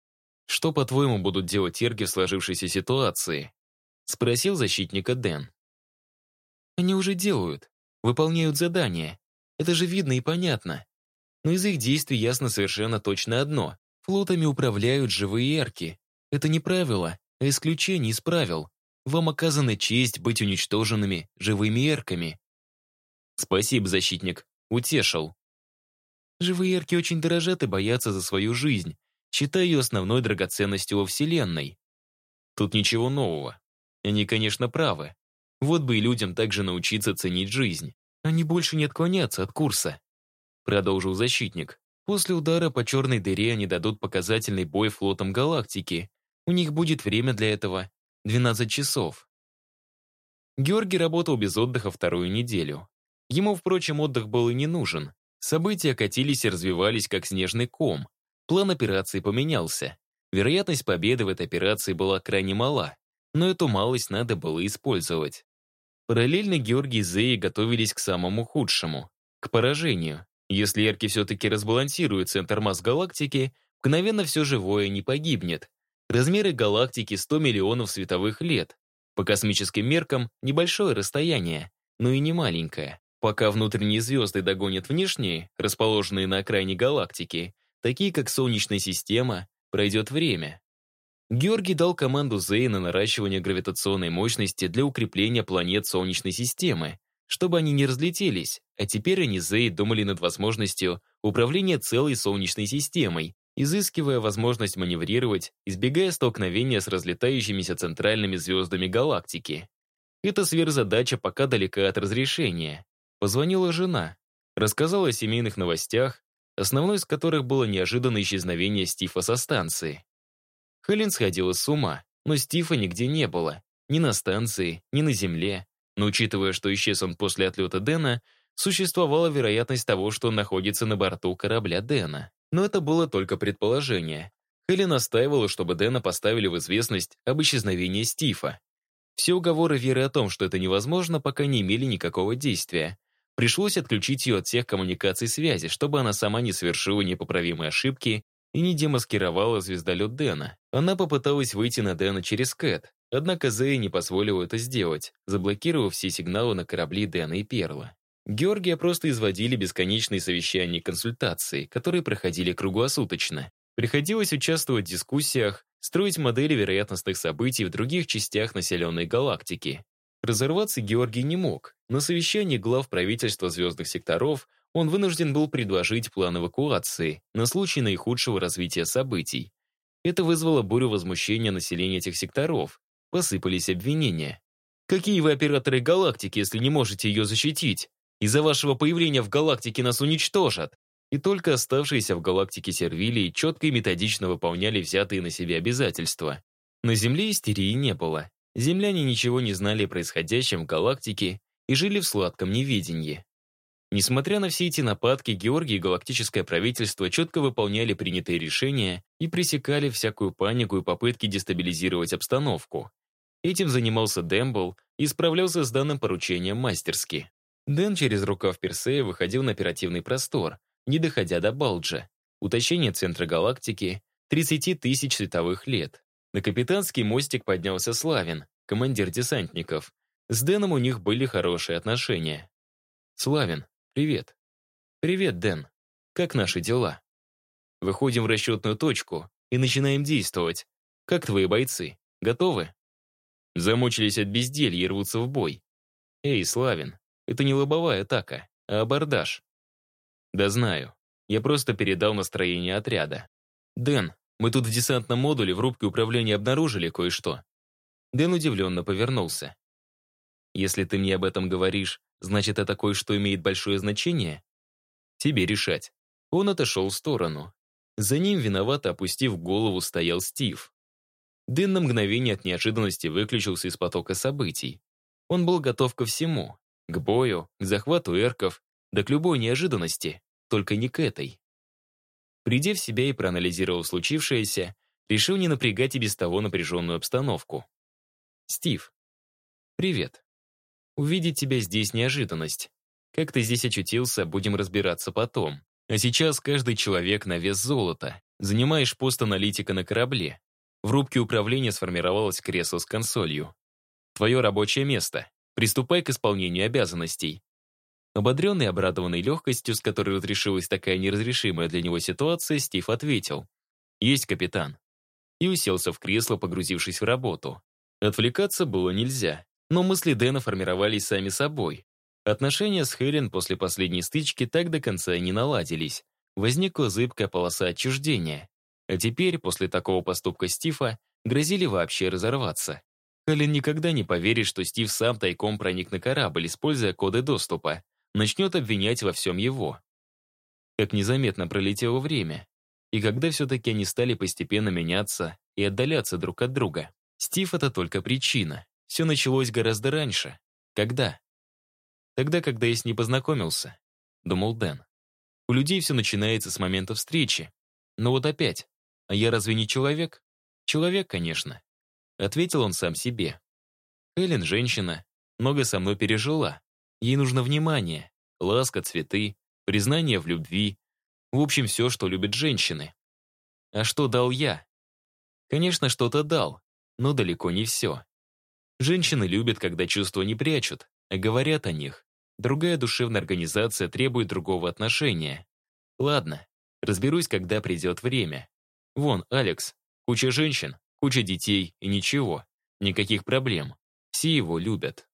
«Что, по-твоему, будут делать терги в сложившейся ситуации?» Спросил защитника Дэн. «Они уже делают. Выполняют задания. Это же видно и понятно. Но из их действий ясно совершенно точно одно. Флотами управляют живые эрки. Это не правило, а исключение из правил. Вам оказана честь быть уничтоженными живыми эрками. Спасибо, защитник. Утешил. Живые эрки очень дорожат и боятся за свою жизнь, считая ее основной драгоценностью во Вселенной. Тут ничего нового. Они, конечно, правы. Вот бы и людям также научиться ценить жизнь. Они больше не отклоняться от курса. Продолжил защитник. После удара по черной дыре они дадут показательный бой флотам галактики. У них будет время для этого 12 часов. Георгий работал без отдыха вторую неделю. Ему, впрочем, отдых был и не нужен. События катились и развивались, как снежный ком. План операции поменялся. Вероятность победы в этой операции была крайне мала, но эту малость надо было использовать. Параллельно Георгий и Зеи готовились к самому худшему — к поражению. Если Эрки все-таки разбалансирует центр масс галактики, мгновенно все живое не погибнет, Размеры галактики 100 миллионов световых лет. По космическим меркам небольшое расстояние, но и не маленькое. Пока внутренние звезды догонят внешние, расположенные на окраине галактики, такие как Солнечная система, пройдет время. Георгий дал команду Зей на наращивание гравитационной мощности для укрепления планет Солнечной системы, чтобы они не разлетелись, а теперь они Зей думали над возможностью управления целой Солнечной системой, изыскивая возможность маневрировать, избегая столкновения с разлетающимися центральными звездами галактики. Эта сверхзадача пока далека от разрешения. Позвонила жена, рассказала о семейных новостях, основной из которых было неожиданное исчезновение Стива со станции. Хелен сходила с ума, но Стива нигде не было. Ни на станции, ни на земле. Но учитывая, что исчез он после отлета Дэна, существовала вероятность того, что он находится на борту корабля Дэна. Но это было только предположение. Хелен настаивала, чтобы Дэна поставили в известность об исчезновении Стива. Все уговоры Веры о том, что это невозможно, пока не имели никакого действия. Пришлось отключить ее от всех коммуникаций связи, чтобы она сама не совершила непоправимые ошибки и не демаскировала звездолет Дэна. Она попыталась выйти на Дэна через Кэт, однако Зея не позволила это сделать, заблокировав все сигналы на корабли Дэна и Перла. Георгия просто изводили бесконечные совещания и консультации, которые проходили круглосуточно. Приходилось участвовать в дискуссиях, строить модели вероятностных событий в других частях населенной галактики. Разорваться Георгий не мог. На совещании глав правительства звездных секторов он вынужден был предложить план эвакуации на случай наихудшего развития событий. Это вызвало бурю возмущения населения этих секторов. Посыпались обвинения. «Какие вы операторы галактики, если не можете ее защитить? Из-за вашего появления в галактике нас уничтожат!» И только оставшиеся в галактике сервилии четко и методично выполняли взятые на себя обязательства. На Земле истерии не было. Земляне ничего не знали о происходящем в галактике и жили в сладком неведении. Несмотря на все эти нападки, Георгий и галактическое правительство четко выполняли принятые решения и пресекали всякую панику и попытки дестабилизировать обстановку. Этим занимался Дэмбл и справлялся с данным поручением мастерски. Дэн через рукав Персея выходил на оперативный простор, не доходя до Балджа. Уточнение центра галактики — 30 тысяч световых лет. На капитанский мостик поднялся Славин, командир десантников. С Дэном у них были хорошие отношения. «Славин, привет». «Привет, Дэн. Как наши дела?» Выходим в расчетную точку и начинаем действовать. Как твои бойцы? Готовы? Замучились от безделья и рвутся в бой. Эй, Славин, это не лобовая атака, а абордаж. Да знаю. Я просто передал настроение отряда. Дэн, мы тут в десантном модуле в рубке управления обнаружили кое-что». Дэн удивленно повернулся. «Если ты мне об этом говоришь, значит, это кое-что имеет большое значение?» «Тебе решать». Он отошел в сторону. За ним, виновато опустив голову, стоял Стив. Дэн на мгновение от неожиданности выключился из потока событий. Он был готов ко всему. К бою, к захвату эрков, да к любой неожиданности, только не к этой. Придя в себя и проанализировав случившееся, решил не напрягать и без того напряженную обстановку. «Стив, привет. Увидеть тебя здесь неожиданность. Как ты здесь очутился, будем разбираться потом. А сейчас каждый человек на вес золота. Занимаешь пост аналитика на корабле. В рубке управления сформировалось кресло с консолью. Твое рабочее место. Приступай к исполнению обязанностей. Ободренный и обрадованный легкостью, с которой разрешилась такая неразрешимая для него ситуация, Стив ответил «Есть, капитан». И уселся в кресло, погрузившись в работу. Отвлекаться было нельзя, но мысли Дэна формировались сами собой. Отношения с Хелен после последней стычки так до конца и не наладились. Возникла зыбкая полоса отчуждения. А теперь, после такого поступка Стива, грозили вообще разорваться. Хелен никогда не поверит, что Стив сам тайком проник на корабль, используя коды доступа начнет обвинять во всем его. Как незаметно пролетело время, и когда все-таки они стали постепенно меняться и отдаляться друг от друга. Стив — это только причина. Все началось гораздо раньше. Когда? Тогда, когда я с ней познакомился, думал Дэн. У людей все начинается с момента встречи. Но вот опять. А я разве не человек? Человек, конечно. Ответил он сам себе. Эллен — женщина, много со мной пережила. Ей нужно внимание, ласка, цветы, признание в любви. В общем, все, что любят женщины. А что дал я? Конечно, что-то дал, но далеко не все. Женщины любят, когда чувства не прячут, а говорят о них. Другая душевная организация требует другого отношения. Ладно, разберусь, когда придет время. Вон, Алекс, куча женщин, куча детей и ничего, никаких проблем. Все его любят.